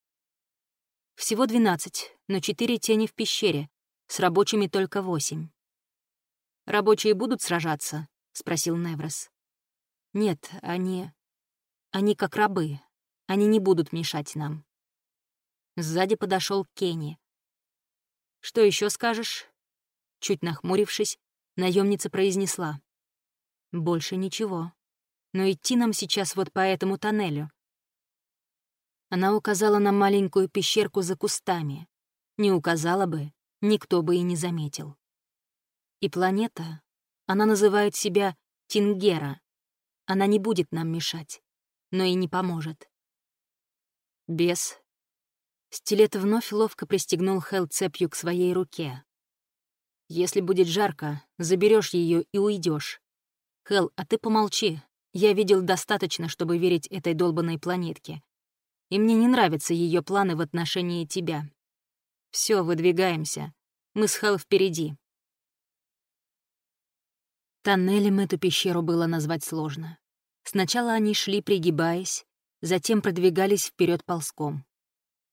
«Всего двенадцать, но четыре тени в пещере, с рабочими только восемь. «Рабочие будут сражаться?» — спросил Неврос. «Нет, они... Они как рабы. Они не будут мешать нам». Сзади подошел Кенни. «Что еще скажешь?» Чуть нахмурившись, наемница произнесла. «Больше ничего. Но идти нам сейчас вот по этому тоннелю». Она указала на маленькую пещерку за кустами. Не указала бы, никто бы и не заметил. И планета, она называет себя Тингера. Она не будет нам мешать, но и не поможет. Бес. Стилет вновь ловко пристегнул Хел цепью к своей руке. Если будет жарко, заберешь ее и уйдешь. Хел, а ты помолчи. Я видел достаточно, чтобы верить этой долбанной планетке. И мне не нравятся ее планы в отношении тебя. Все, выдвигаемся. Мы с Хэл впереди. Тоннелем эту пещеру было назвать сложно. Сначала они шли, пригибаясь, затем продвигались вперед ползком.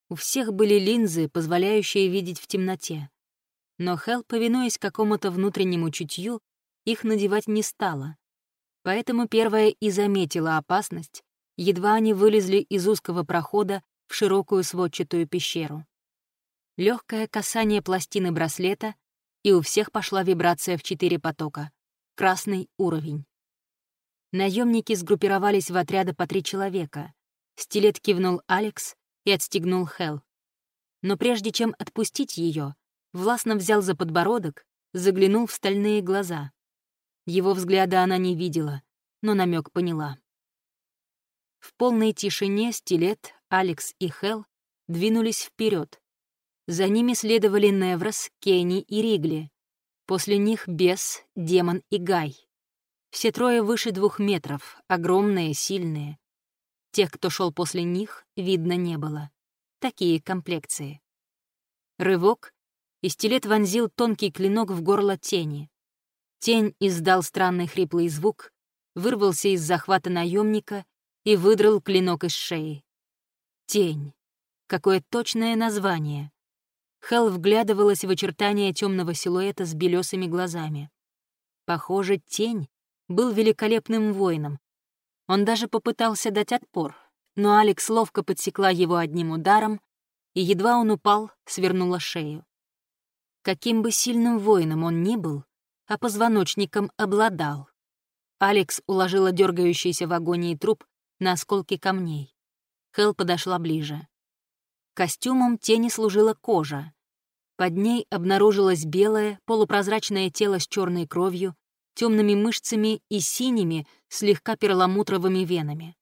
У всех были линзы, позволяющие видеть в темноте. Но Хел, повинуясь какому-то внутреннему чутью, их надевать не стала. Поэтому первая и заметила опасность, едва они вылезли из узкого прохода в широкую сводчатую пещеру. Легкое касание пластины браслета, и у всех пошла вибрация в четыре потока. Красный уровень. Наемники сгруппировались в отряды по три человека. Стилет кивнул Алекс и отстегнул Хел. Но прежде чем отпустить ее, властно взял за подбородок, заглянул в стальные глаза. Его взгляда она не видела, но намек поняла. В полной тишине Стилет, Алекс и Хел двинулись вперед. За ними следовали Неврос, Кенни и Ригли. После них Бес, Демон и Гай. Все трое выше двух метров, огромные, сильные. Тех, кто шел после них, видно не было. Такие комплекции. Рывок, и стилет вонзил тонкий клинок в горло тени. Тень издал странный хриплый звук, вырвался из захвата наемника и выдрал клинок из шеи. Тень. Какое точное название. Хел вглядывалась в очертания темного силуэта с белесыми глазами. Похоже, тень был великолепным воином. Он даже попытался дать отпор, но Алекс ловко подсекла его одним ударом, и едва он упал, свернула шею. Каким бы сильным воином он ни был, а позвоночником обладал. Алекс уложила дергающийся в агонии труп на осколки камней. Хел подошла ближе. Костюмом тени служила кожа. Под ней обнаружилось белое, полупрозрачное тело с черной кровью, темными мышцами и синими, слегка перламутровыми венами.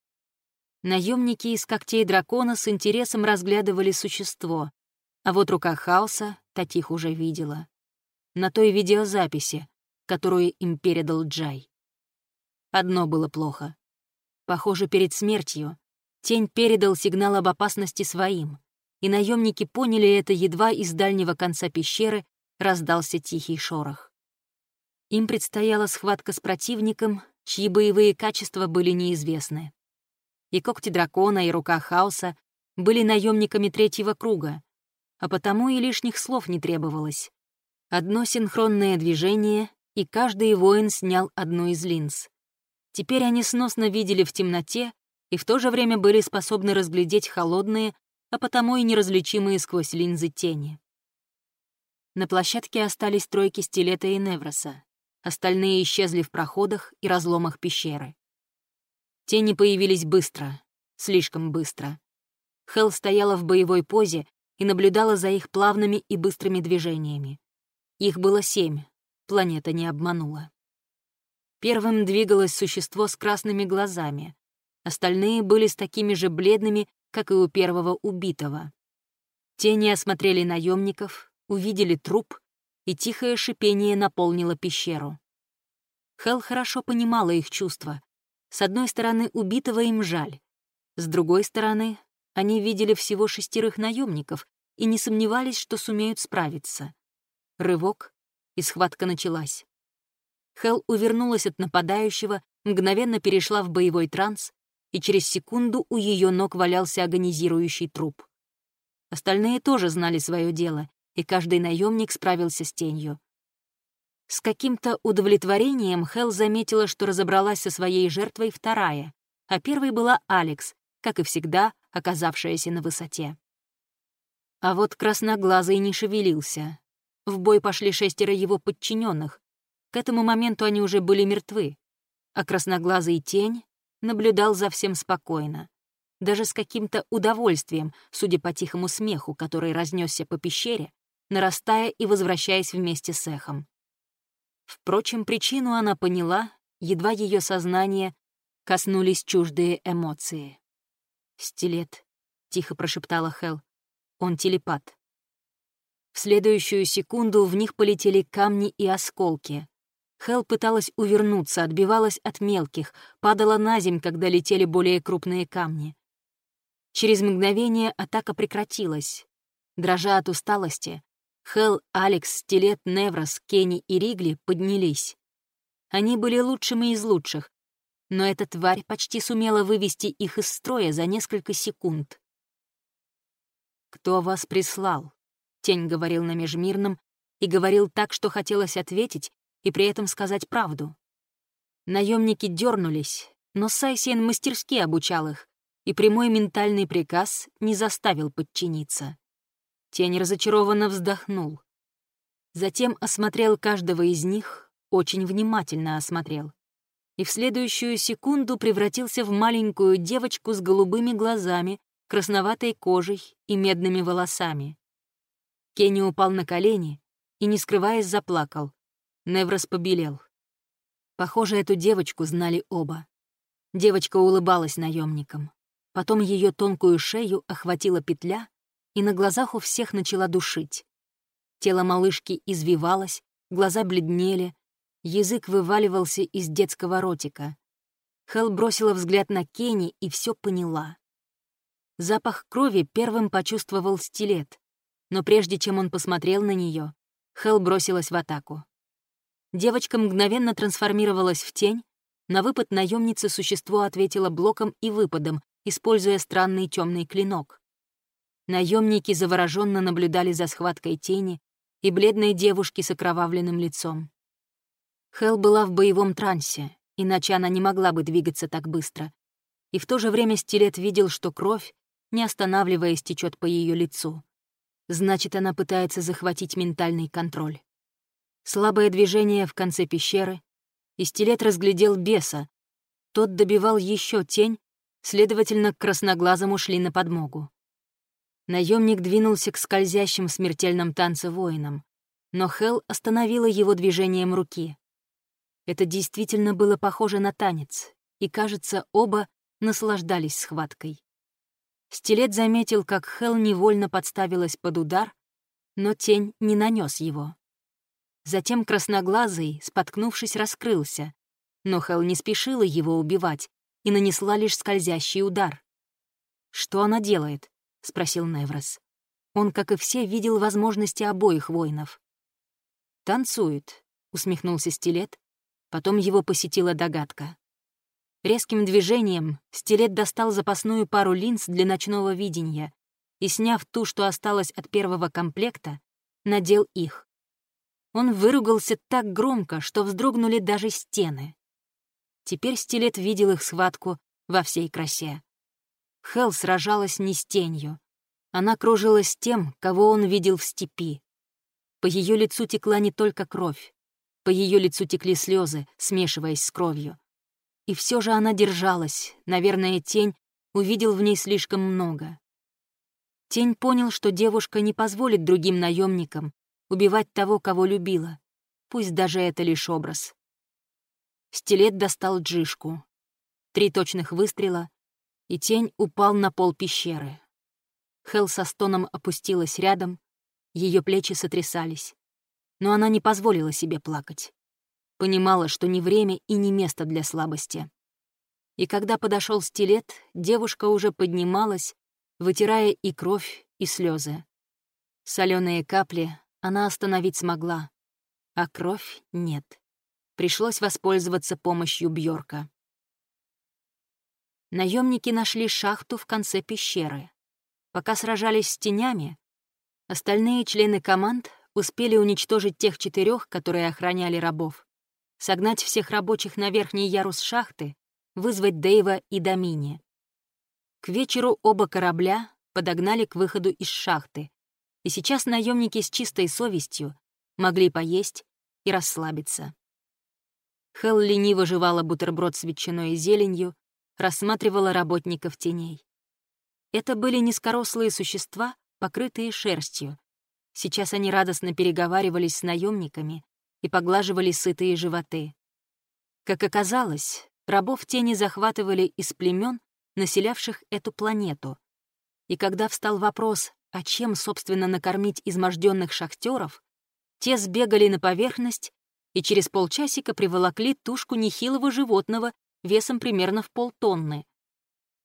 Наемники из когтей дракона с интересом разглядывали существо, а вот рука хаоса Татих уже видела. На той видеозаписи, которую им передал Джай. Одно было плохо. Похоже, перед смертью тень передал сигнал об опасности своим, и наемники поняли это едва из дальнего конца пещеры раздался тихий шорох. Им предстояла схватка с противником, чьи боевые качества были неизвестны. И когти дракона, и рука хаоса были наемниками третьего круга, а потому и лишних слов не требовалось. Одно синхронное движение, и каждый воин снял одну из линз. Теперь они сносно видели в темноте и в то же время были способны разглядеть холодные, а потому и неразличимые сквозь линзы тени. На площадке остались тройки стилета и Невроса. Остальные исчезли в проходах и разломах пещеры. Тени появились быстро, слишком быстро. Хел стояла в боевой позе и наблюдала за их плавными и быстрыми движениями. Их было семь, планета не обманула. Первым двигалось существо с красными глазами. Остальные были с такими же бледными, как и у первого убитого. Тени осмотрели наемников, увидели труп и тихое шипение наполнило пещеру. Хел хорошо понимала их чувства. С одной стороны, убитого им жаль. С другой стороны, они видели всего шестерых наемников и не сомневались, что сумеют справиться. Рывок, и схватка началась. Хел увернулась от нападающего, мгновенно перешла в боевой транс, и через секунду у ее ног валялся агонизирующий труп. Остальные тоже знали свое дело и каждый наемник справился с тенью. С каким-то удовлетворением Хел заметила, что разобралась со своей жертвой вторая, а первой была Алекс, как и всегда, оказавшаяся на высоте. А вот красноглазый не шевелился. В бой пошли шестеро его подчиненных. К этому моменту они уже были мертвы, а красноглазый тень наблюдал за всем спокойно. Даже с каким-то удовольствием, судя по тихому смеху, который разнесся по пещере, нарастая и возвращаясь вместе с эхом. Впрочем, причину она поняла, едва ее сознание коснулись чуждые эмоции. «Стилет», — тихо прошептала Хел, — «он телепат». В следующую секунду в них полетели камни и осколки. Хел пыталась увернуться, отбивалась от мелких, падала на земь, когда летели более крупные камни. Через мгновение атака прекратилась. Дрожа от усталости, Хел, Алекс, Стилет, Неврос, Кенни и Ригли поднялись. Они были лучшими из лучших, но эта тварь почти сумела вывести их из строя за несколько секунд. «Кто вас прислал?» — Тень говорил на Межмирном и говорил так, что хотелось ответить и при этом сказать правду. Наемники дернулись, но Сайсиен мастерски обучал их, и прямой ментальный приказ не заставил подчиниться. Тень разочарованно вздохнул. Затем осмотрел каждого из них, очень внимательно осмотрел. И в следующую секунду превратился в маленькую девочку с голубыми глазами, красноватой кожей и медными волосами. Кенни упал на колени и, не скрываясь, заплакал. Неврос побелел. Похоже, эту девочку знали оба. Девочка улыбалась наемникам. Потом ее тонкую шею охватила петля, и на глазах у всех начала душить. Тело малышки извивалось, глаза бледнели, язык вываливался из детского ротика. Хел бросила взгляд на Кенни и все поняла. Запах крови первым почувствовал стилет, но прежде чем он посмотрел на нее, Хел бросилась в атаку. Девочка мгновенно трансформировалась в тень, на выпад наемницы существо ответило блоком и выпадом, используя странный темный клинок. Наемники завороженно наблюдали за схваткой тени и бледной девушки с окровавленным лицом. Хел была в боевом трансе, иначе она не могла бы двигаться так быстро. И в то же время Стилет видел, что кровь, не останавливаясь, течет по ее лицу. Значит, она пытается захватить ментальный контроль. Слабое движение в конце пещеры, и Стилет разглядел беса. Тот добивал еще тень, следовательно, к красноглазому шли на подмогу. Наемник двинулся к скользящим в смертельном танце воинам, но Хел остановила его движением руки. Это действительно было похоже на танец, и, кажется, оба наслаждались схваткой. Стилет заметил, как Хел невольно подставилась под удар, но тень не нанес его. Затем красноглазый, споткнувшись, раскрылся, но Хел не спешила его убивать и нанесла лишь скользящий удар. «Что она делает?» — спросил Неврос. Он, как и все, видел возможности обоих воинов. «Танцует», — усмехнулся Стилет. Потом его посетила догадка. Резким движением Стилет достал запасную пару линз для ночного видения и, сняв ту, что осталось от первого комплекта, надел их. Он выругался так громко, что вздрогнули даже стены. Теперь Стилет видел их схватку во всей красе. Хел сражалась не с тенью. Она кружилась с тем, кого он видел в степи. По ее лицу текла не только кровь. По ее лицу текли слезы, смешиваясь с кровью. И все же она держалась, наверное, тень увидел в ней слишком много. Тень понял, что девушка не позволит другим наемникам убивать того, кого любила, пусть даже это лишь образ. Стилет достал джишку. Три точных выстрела, и тень упал на пол пещеры. Хел со стоном опустилась рядом, ее плечи сотрясались. Но она не позволила себе плакать. Понимала, что не время и не место для слабости. И когда подошел стилет, девушка уже поднималась, вытирая и кровь, и слезы. Соленые капли она остановить смогла, а кровь — нет. Пришлось воспользоваться помощью Бьорка. Наемники нашли шахту в конце пещеры. Пока сражались с тенями, остальные члены команд успели уничтожить тех четырех, которые охраняли рабов, согнать всех рабочих на верхний ярус шахты, вызвать Дэйва и Домини. К вечеру оба корабля подогнали к выходу из шахты, и сейчас наемники с чистой совестью могли поесть и расслабиться. Хелл лениво жевала бутерброд с ветчиной и зеленью, рассматривала работников теней. Это были низкорослые существа, покрытые шерстью. Сейчас они радостно переговаривались с наемниками и поглаживали сытые животы. Как оказалось, рабов тени захватывали из племен, населявших эту планету. И когда встал вопрос, а чем, собственно, накормить изможденных шахтеров, те сбегали на поверхность и через полчасика приволокли тушку нехилого животного весом примерно в полтонны.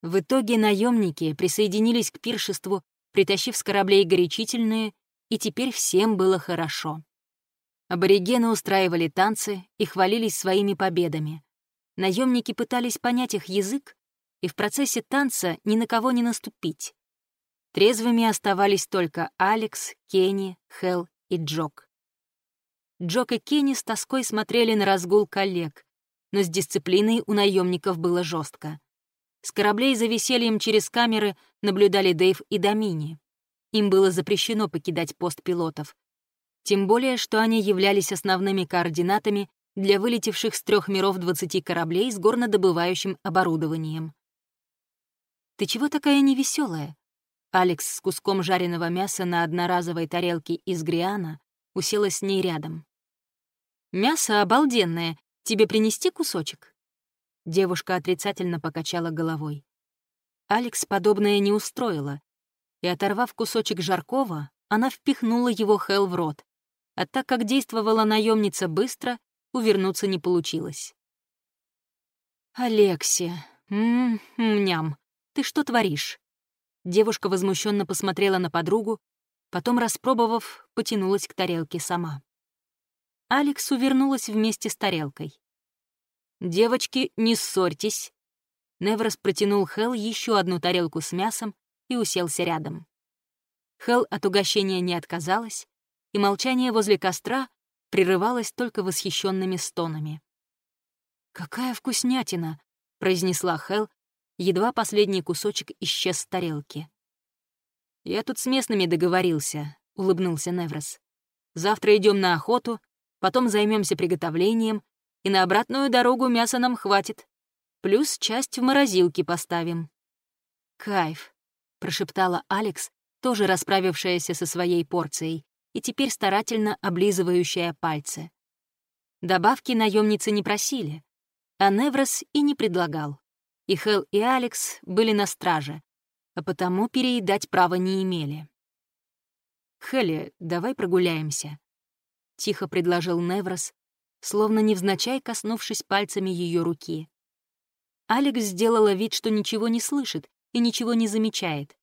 В итоге наемники присоединились к пиршеству, притащив с кораблей горячительные, и теперь всем было хорошо. Аборигены устраивали танцы и хвалились своими победами. Наемники пытались понять их язык и в процессе танца ни на кого не наступить. Трезвыми оставались только Алекс, Кенни, Хел и Джок. Джок и Кенни с тоской смотрели на разгул коллег, но с дисциплиной у наемников было жестко. С кораблей за весельем через камеры наблюдали Дэйв и Домини. Им было запрещено покидать пост пилотов. Тем более, что они являлись основными координатами для вылетевших с трех миров 20 кораблей с горнодобывающим оборудованием. «Ты чего такая невеселая? Алекс с куском жареного мяса на одноразовой тарелке из гриана уселась с ней рядом. «Мясо обалденное. Тебе принести кусочек?» Девушка отрицательно покачала головой. Алекс подобное не устроила, и, оторвав кусочек жаркого, она впихнула его Хел в рот. А так как действовала наемница быстро, увернуться не получилось. «Алексия, м-м-ням, ты что творишь?» Девушка возмущенно посмотрела на подругу, потом, распробовав, потянулась к тарелке сама. Алекс увернулась вместе с тарелкой. «Девочки, не ссорьтесь!» Неврос протянул Хел еще одну тарелку с мясом и уселся рядом. Хел от угощения не отказалась, и молчание возле костра прерывалось только восхищенными стонами. «Какая вкуснятина!» — произнесла Хел, едва последний кусочек исчез с тарелки. «Я тут с местными договорился», — улыбнулся Неврос. «Завтра идем на охоту, потом займемся приготовлением, и на обратную дорогу мяса нам хватит. Плюс часть в морозилке поставим». «Кайф», — прошептала Алекс, тоже расправившаяся со своей порцией и теперь старательно облизывающая пальцы. Добавки наемницы не просили, а Неврос и не предлагал. И Хел и Алекс были на страже, а потому переедать права не имели. «Хелли, давай прогуляемся», — тихо предложил Неврос, словно невзначай коснувшись пальцами ее руки. Алекс сделала вид, что ничего не слышит и ничего не замечает,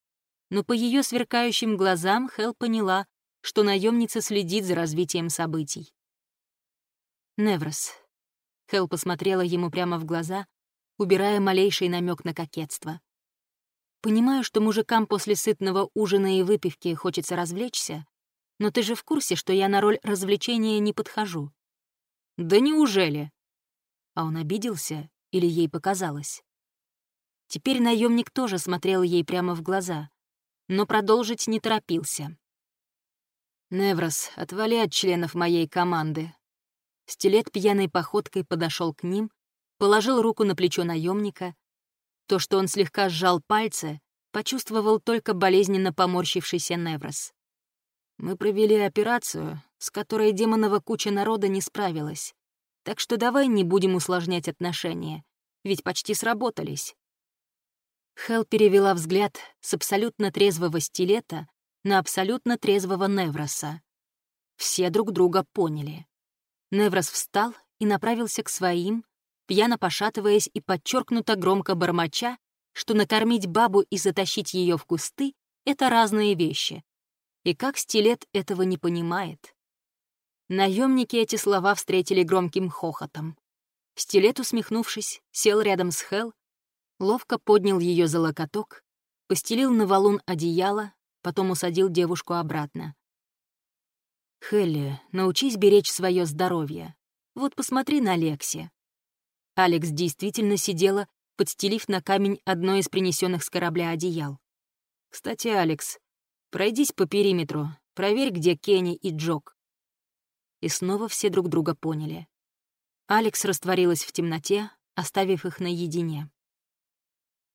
но по ее сверкающим глазам Хел поняла, что наемница следит за развитием событий. «Неврос», — Хел посмотрела ему прямо в глаза, убирая малейший намек на кокетство. «Понимаю, что мужикам после сытного ужина и выпивки хочется развлечься, но ты же в курсе, что я на роль развлечения не подхожу». «Да неужели?» А он обиделся или ей показалось? Теперь наемник тоже смотрел ей прямо в глаза, но продолжить не торопился. «Неврос, отвали от членов моей команды». Стилет пьяной походкой подошел к ним, положил руку на плечо наемника. То, что он слегка сжал пальцы, почувствовал только болезненно поморщившийся Неврос. «Мы провели операцию, с которой демонова куча народа не справилась. Так что давай не будем усложнять отношения, ведь почти сработались». Хел перевела взгляд с абсолютно трезвого стилета на абсолютно трезвого Невроса. Все друг друга поняли. Неврос встал и направился к своим, пьяно пошатываясь и подчеркнуто громко бормоча, что накормить бабу и затащить ее в кусты — это разные вещи. И как стилет этого не понимает? Наемники эти слова встретили громким хохотом. Стилет, усмехнувшись, сел рядом с Хел, ловко поднял ее за локоток, постелил на валун одеяло, потом усадил девушку обратно. «Хелли, научись беречь свое здоровье. Вот посмотри на Лекси». Алекс действительно сидела, подстелив на камень одно из принесенных с корабля одеял. «Кстати, Алекс, пройдись по периметру, проверь, где Кенни и Джок». И снова все друг друга поняли. Алекс растворилась в темноте, оставив их наедине.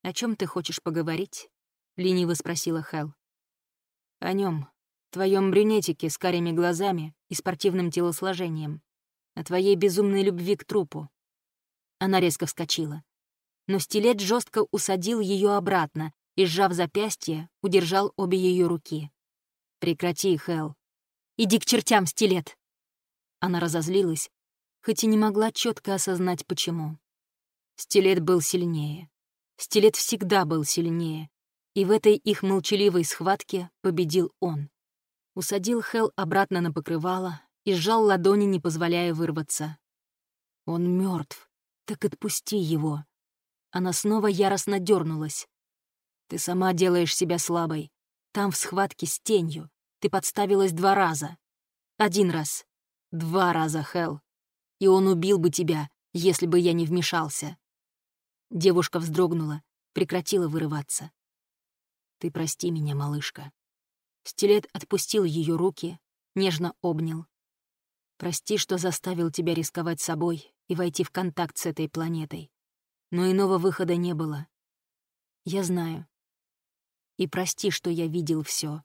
«О чем ты хочешь поговорить?» — лениво спросила Хел. «О нем, твоем брюнетике с карими глазами и спортивным телосложением, о твоей безумной любви к трупу». Она резко вскочила. Но стилет жестко усадил ее обратно и, сжав запястье, удержал обе ее руки. «Прекрати, Хел. Иди к чертям, стилет!» Она разозлилась, хоть и не могла четко осознать, почему. Стилет был сильнее. Стилет всегда был сильнее, и в этой их молчаливой схватке победил он. Усадил Хел обратно на покрывало и сжал ладони, не позволяя вырваться. Он мертв, так отпусти его. Она снова яростно дернулась. Ты сама делаешь себя слабой. Там в схватке с тенью ты подставилась два раза. Один раз. Два раза, Хел. И он убил бы тебя, если бы я не вмешался. Девушка вздрогнула, прекратила вырываться. «Ты прости меня, малышка». Стилет отпустил ее руки, нежно обнял. «Прости, что заставил тебя рисковать собой и войти в контакт с этой планетой. Но иного выхода не было. Я знаю. И прости, что я видел все.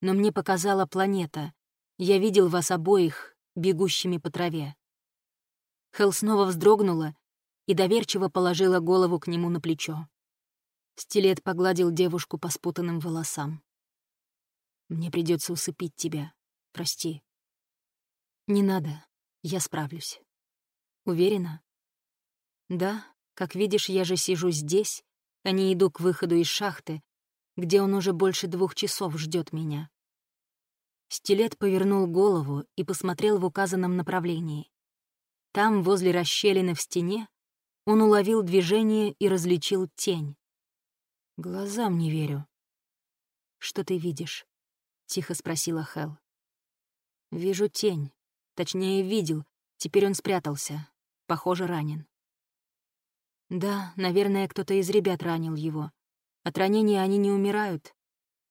Но мне показала планета. Я видел вас обоих, бегущими по траве. Хел снова вздрогнула и доверчиво положила голову к нему на плечо. Стилет погладил девушку по спутанным волосам. «Мне придется усыпить тебя. Прости». «Не надо. Я справлюсь». «Уверена?» «Да, как видишь, я же сижу здесь, а не иду к выходу из шахты, где он уже больше двух часов ждет меня». Стилет повернул голову и посмотрел в указанном направлении. Там, возле расщелины в стене, он уловил движение и различил тень. Глазам не верю. «Что ты видишь?» — тихо спросила Хел. «Вижу тень. Точнее, видел. Теперь он спрятался. Похоже, ранен». «Да, наверное, кто-то из ребят ранил его. От ранения они не умирают.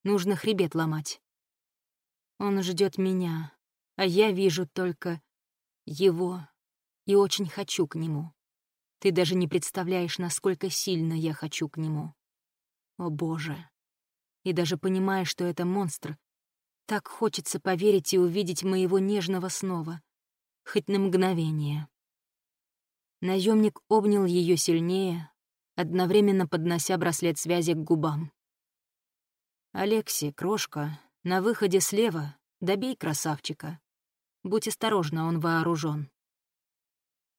Нужно хребет ломать. Он ждет меня, а я вижу только его и очень хочу к нему. Ты даже не представляешь, насколько сильно я хочу к нему. О боже. И даже понимая, что это монстр, так хочется поверить и увидеть моего нежного снова. Хоть на мгновение. Наемник обнял ее сильнее, одновременно поднося браслет связи к губам. «Алекси, крошка, на выходе слева добей красавчика. Будь осторожна, он вооружен.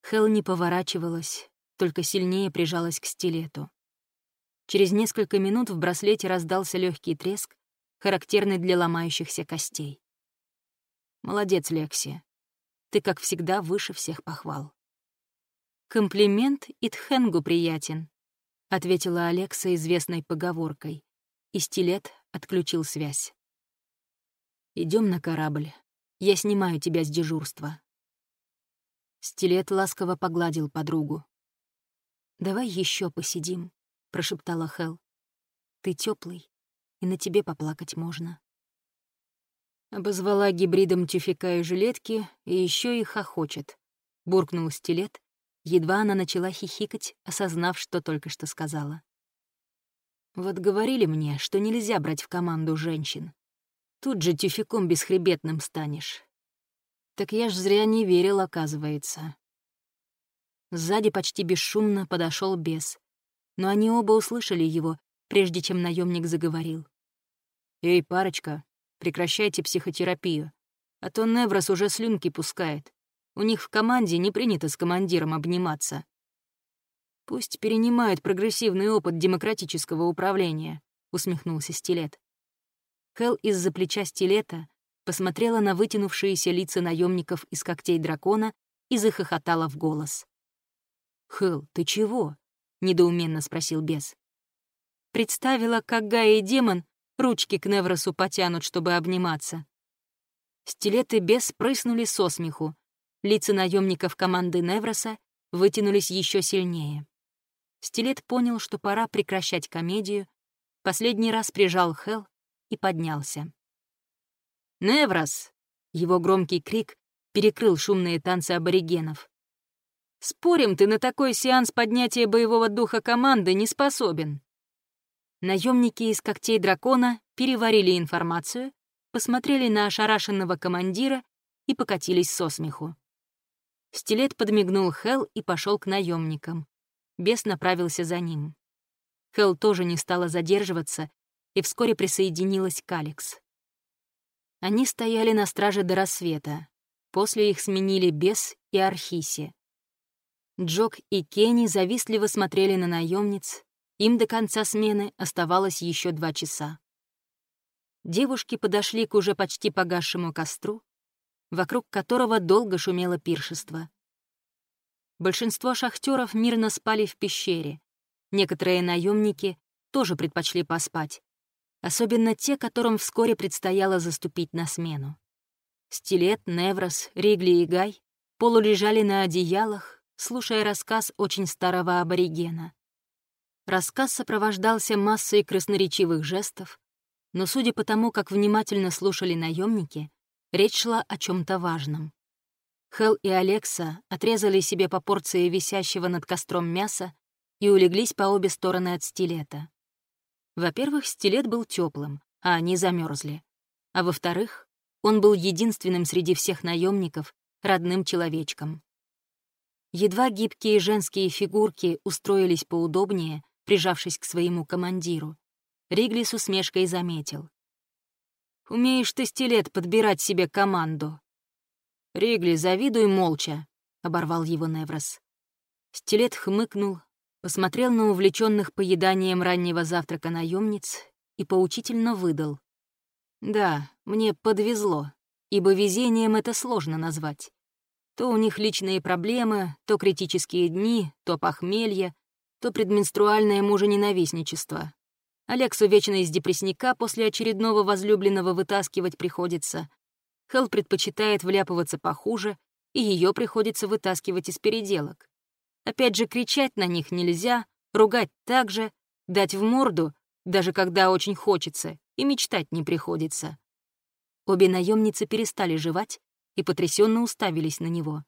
Хел не поворачивалась, только сильнее прижалась к стилету. Через несколько минут в браслете раздался легкий треск, характерный для ломающихся костей. «Молодец, Лекси. Ты, как всегда, выше всех похвал». «Комплимент и Тхенгу приятен», — ответила Алекса известной поговоркой, и стилет отключил связь. Идем на корабль. Я снимаю тебя с дежурства». Стилет ласково погладил подругу. «Давай еще посидим», — прошептала Хел. «Ты теплый, и на тебе поплакать можно». Обозвала гибридом тюфика и жилетки, и еще и хохочет. Буркнул стилет, едва она начала хихикать, осознав, что только что сказала. Вот говорили мне, что нельзя брать в команду женщин. Тут же тюфяком бесхребетным станешь. Так я ж зря не верил, оказывается. Сзади почти бесшумно подошел бес, но они оба услышали его, прежде чем наемник заговорил. «Эй, парочка, прекращайте психотерапию, а то Неврос уже слюнки пускает. У них в команде не принято с командиром обниматься. Пусть перенимают прогрессивный опыт демократического управления», — усмехнулся Стилет. Хел из-за плеча стилета посмотрела на вытянувшиеся лица наемников из когтей дракона и захохотала в голос. «Хел, ты чего?» — недоуменно спросил бес. Представила, как Гая и демон ручки к Невросу потянут, чтобы обниматься. Стилет и бес прыснули со смеху. Лица наемников команды Невроса вытянулись еще сильнее. Стилет понял, что пора прекращать комедию, последний раз прижал Хел и поднялся. «Неврос!» — его громкий крик перекрыл шумные танцы аборигенов. «Спорим, ты на такой сеанс поднятия боевого духа команды не способен». Наемники из когтей дракона переварили информацию, посмотрели на ошарашенного командира и покатились со смеху. Стилет подмигнул Хел и пошел к наемникам. Бес направился за ним. Хел тоже не стала задерживаться и вскоре присоединилась к Алекс. Они стояли на страже до рассвета. После их сменили Бес и Архиси. Джок и Кенни завистливо смотрели на наемниц. Им до конца смены оставалось еще два часа. Девушки подошли к уже почти погасшему костру, вокруг которого долго шумело пиршество. Большинство шахтеров мирно спали в пещере. Некоторые наемники тоже предпочли поспать, особенно те, которым вскоре предстояло заступить на смену. Стилет, Неврос, Ригли и Гай полулежали на одеялах, слушая рассказ очень старого аборигена. Рассказ сопровождался массой красноречивых жестов, но судя по тому, как внимательно слушали наемники, Речь шла о чем то важном. Хел и Алекса отрезали себе по порции висящего над костром мяса и улеглись по обе стороны от стилета. Во-первых, стилет был теплым, а они замерзли. А во-вторых, он был единственным среди всех наемников родным человечком. Едва гибкие женские фигурки устроились поудобнее, прижавшись к своему командиру, Ригли с усмешкой заметил. «Умеешь ты стилет подбирать себе команду». «Ригли, завидуй молча», — оборвал его Неврос. Стилет хмыкнул, посмотрел на увлеченных поеданием раннего завтрака наемниц и поучительно выдал. «Да, мне подвезло, ибо везением это сложно назвать. То у них личные проблемы, то критические дни, то похмелье, то предменструальное мужененавистничество. Алексу вечно из депрессника после очередного возлюбленного вытаскивать приходится. Хелл предпочитает вляпываться похуже, и ее приходится вытаскивать из переделок. Опять же, кричать на них нельзя, ругать также, дать в морду, даже когда очень хочется, и мечтать не приходится. Обе наемницы перестали жевать и потрясенно уставились на него.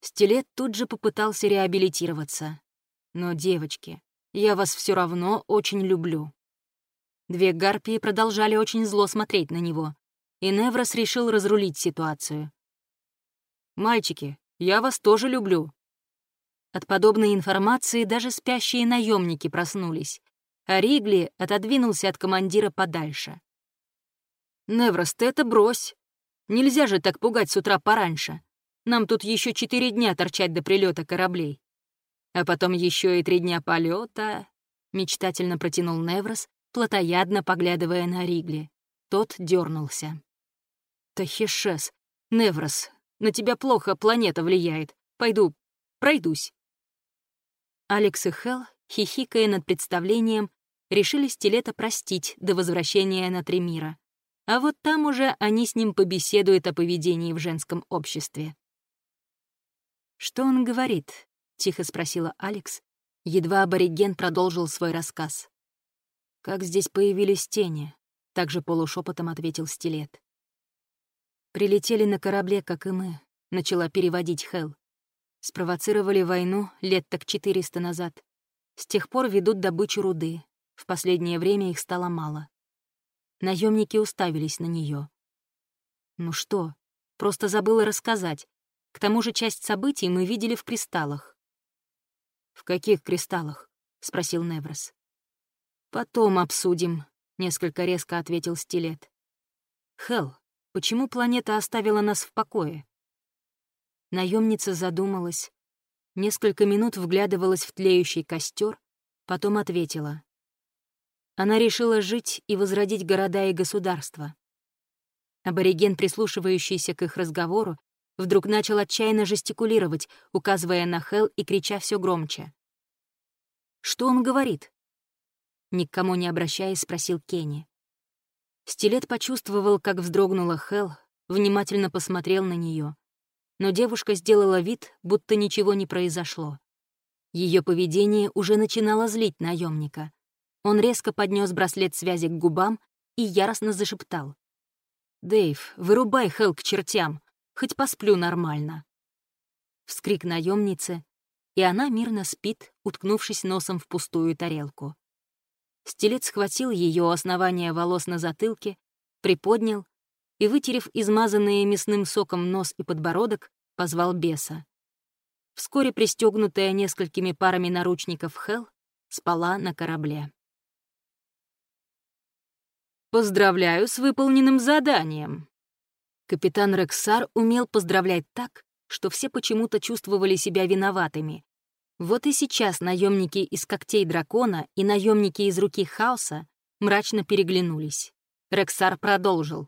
Стилет тут же попытался реабилитироваться. Но, девочки, я вас все равно очень люблю. Две гарпии продолжали очень зло смотреть на него, и Неврос решил разрулить ситуацию. «Мальчики, я вас тоже люблю». От подобной информации даже спящие наемники проснулись, а Ригли отодвинулся от командира подальше. «Неврос, ты это брось. Нельзя же так пугать с утра пораньше. Нам тут еще четыре дня торчать до прилета кораблей. А потом еще и три дня полета. мечтательно протянул Неврос, плотоядно поглядывая на Ригли. Тот дернулся. «Тахишес, Неврос, на тебя плохо планета влияет. Пойду, пройдусь». Алекс и Хел, хихикая над представлением, решили стилета простить до возвращения на Тремира. А вот там уже они с ним побеседуют о поведении в женском обществе. «Что он говорит?» — тихо спросила Алекс. Едва абориген продолжил свой рассказ. «Как здесь появились тени?» — также полушепотом ответил Стилет. «Прилетели на корабле, как и мы», — начала переводить Хел. «Спровоцировали войну лет так четыреста назад. С тех пор ведут добычу руды. В последнее время их стало мало. Наемники уставились на нее. «Ну что? Просто забыла рассказать. К тому же часть событий мы видели в кристаллах». «В каких кристаллах?» — спросил Неврос. «Потом обсудим», — несколько резко ответил Стилет. «Хелл, почему планета оставила нас в покое?» Наемница задумалась, несколько минут вглядывалась в тлеющий костер, потом ответила. Она решила жить и возродить города и государства. Абориген, прислушивающийся к их разговору, вдруг начал отчаянно жестикулировать, указывая на Хел и крича все громче. «Что он говорит?» Никому не обращаясь, спросил Кенни. Стилет почувствовал, как вздрогнула Хел, внимательно посмотрел на нее, но девушка сделала вид, будто ничего не произошло. Ее поведение уже начинало злить наемника. Он резко поднес браслет связи к губам и яростно зашептал. «Дэйв, вырубай Хел к чертям, хоть посплю нормально». Вскрик наемницы, и она мирно спит, уткнувшись носом в пустую тарелку. Стилет схватил ее у основания волос на затылке, приподнял и, вытерев измазанные мясным соком нос и подбородок, позвал беса. Вскоре пристегнутая несколькими парами наручников Хел спала на корабле. «Поздравляю с выполненным заданием!» Капитан Рексар умел поздравлять так, что все почему-то чувствовали себя виноватыми, вот и сейчас наемники из когтей дракона и наемники из руки хаоса мрачно переглянулись. Рексар продолжил.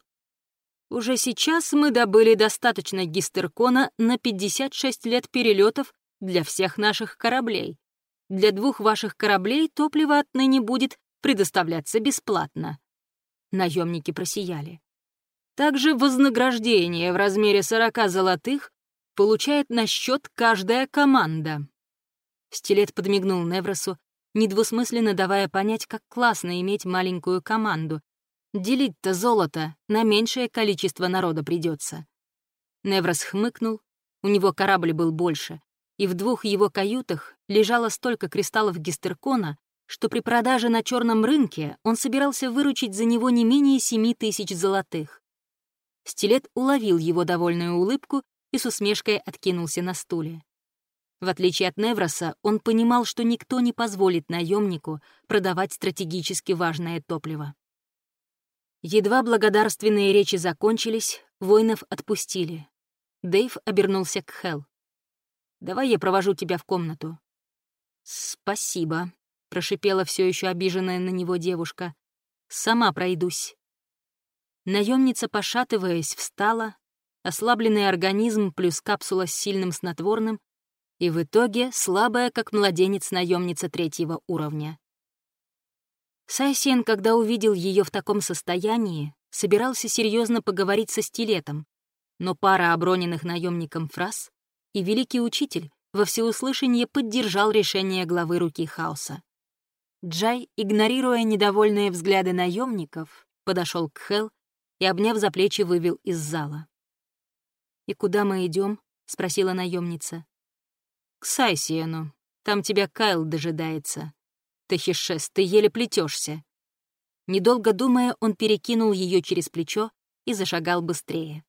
«Уже сейчас мы добыли достаточно гистеркона на 56 лет перелетов для всех наших кораблей. Для двух ваших кораблей топливо отныне будет предоставляться бесплатно». Наемники просияли. Также вознаграждение в размере 40 золотых получает на счет каждая команда. Стилет подмигнул Невросу, недвусмысленно давая понять, как классно иметь маленькую команду, Делить-то золото на меньшее количество народа придется. Неврос хмыкнул, у него корабль был больше, и в двух его каютах лежало столько кристаллов гистеркона, что при продаже на черном рынке он собирался выручить за него не менее семи тысяч золотых. Стилет уловил его довольную улыбку и с усмешкой откинулся на стуле. В отличие от Невроса, он понимал, что никто не позволит наемнику продавать стратегически важное топливо. Едва благодарственные речи закончились, воинов отпустили. Дэйв обернулся к Хел. «Давай я провожу тебя в комнату». «Спасибо», — прошипела все еще обиженная на него девушка. «Сама пройдусь». Наемница, пошатываясь, встала, ослабленный организм плюс капсула с сильным снотворным, и в итоге слабая, как младенец наемница третьего уровня. Сайсен, когда увидел ее в таком состоянии, собирался серьезно поговорить со стилетом, но пара оброненных наемником фраз и великий учитель во всеуслышание поддержал решение главы руки хаоса. Джай, игнорируя недовольные взгляды наемников, подошел к Хел и, обняв за плечи, вывел из зала. «И куда мы идем? спросила наемница. «К Сайсиену. Там тебя Кайл дожидается. Тахишес, ты еле плетешься. Недолго думая, он перекинул ее через плечо и зашагал быстрее.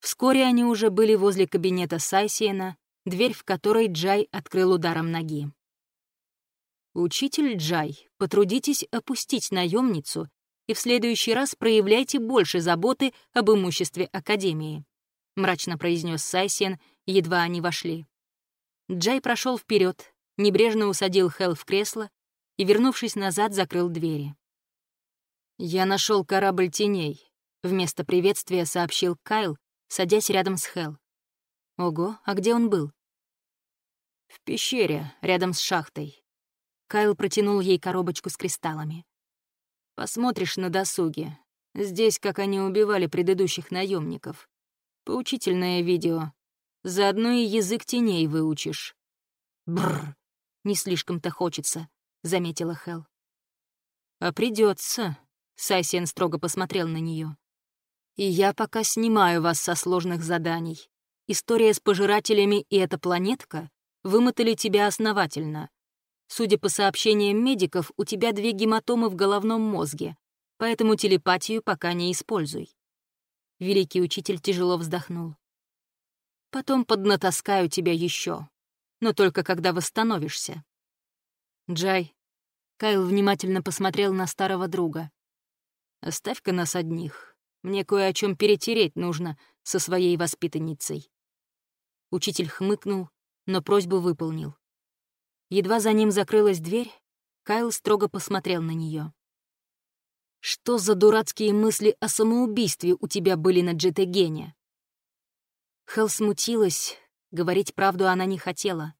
Вскоре они уже были возле кабинета Сайсиена, дверь в которой Джай открыл ударом ноги. «Учитель Джай, потрудитесь опустить наемницу и в следующий раз проявляйте больше заботы об имуществе Академии», — мрачно произнес Сайсиен, едва они вошли. Джай прошел вперед, небрежно усадил Хел в кресло и, вернувшись назад, закрыл двери. «Я нашел корабль теней», — вместо приветствия сообщил Кайл, садясь рядом с Хел. «Ого, а где он был?» «В пещере, рядом с шахтой». Кайл протянул ей коробочку с кристаллами. «Посмотришь на досуге. Здесь, как они убивали предыдущих наемников. Поучительное видео. Заодно и язык теней выучишь. Бррр, не слишком-то хочется, заметила Хел. А придется. Сайсен строго посмотрел на нее. И я пока снимаю вас со сложных заданий. История с пожирателями и эта планетка вымотали тебя основательно. Судя по сообщениям медиков, у тебя две гематомы в головном мозге, поэтому телепатию пока не используй. Великий учитель тяжело вздохнул. Потом поднатаскаю тебя еще, но только когда восстановишься. Джай, Кайл внимательно посмотрел на старого друга. Оставь-ка нас одних. Мне кое о чем перетереть нужно со своей воспитанницей. Учитель хмыкнул, но просьбу выполнил. Едва за ним закрылась дверь, Кайл строго посмотрел на нее. «Что за дурацкие мысли о самоубийстве у тебя были на Джетегене?» Хел смутилась, говорить правду она не хотела,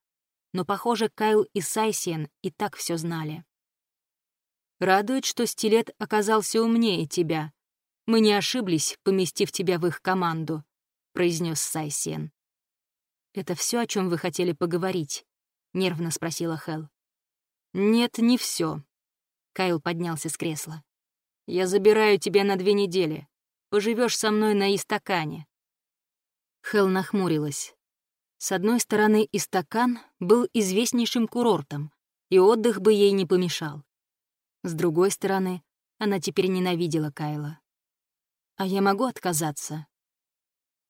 но, похоже, Кайл и Сайсиен и так все знали. «Радует, что стилет оказался умнее тебя. Мы не ошиблись, поместив тебя в их команду», — произнес Сайсиен. «Это все, о чем вы хотели поговорить?» — нервно спросила Хел. «Нет, не все. Кайл поднялся с кресла. «Я забираю тебя на две недели. Поживешь со мной на Истакане. Хел нахмурилась. С одной стороны, Истакан был известнейшим курортом, и отдых бы ей не помешал. С другой стороны, она теперь ненавидела Кайла. А я могу отказаться?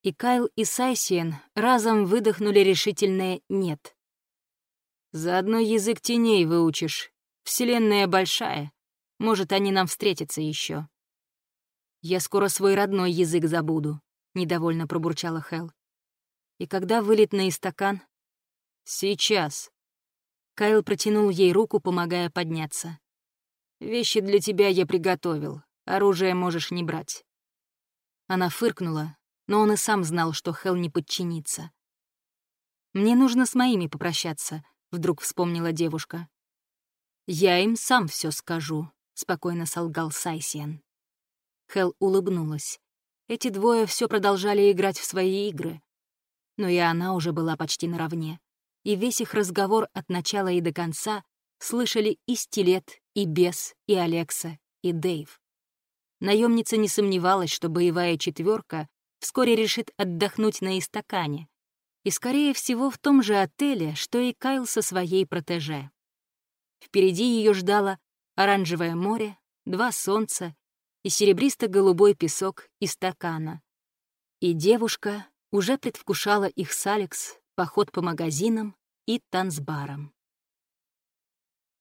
И Кайл, и Сайсиен разом выдохнули решительное «нет». «Заодно язык теней выучишь. Вселенная большая. Может, они нам встретятся еще. Я скоро свой родной язык забуду. — недовольно пробурчала Хел. «И когда вылет на истакан?» «Сейчас». Кайл протянул ей руку, помогая подняться. «Вещи для тебя я приготовил. Оружие можешь не брать». Она фыркнула, но он и сам знал, что Хел не подчинится. «Мне нужно с моими попрощаться», — вдруг вспомнила девушка. «Я им сам все скажу», — спокойно солгал Сайсиен. Хел улыбнулась. Эти двое все продолжали играть в свои игры. Но и она уже была почти наравне. И весь их разговор от начала и до конца слышали и Стилет, и Бес, и Алекса, и Дэйв. Наемница не сомневалась, что боевая четверка вскоре решит отдохнуть на истакане. И, скорее всего, в том же отеле, что и Кайл со своей протеже. Впереди ее ждало оранжевое море, два солнца и серебристо-голубой песок из стакана. И девушка уже предвкушала их с Алекс поход по магазинам и танцбарам.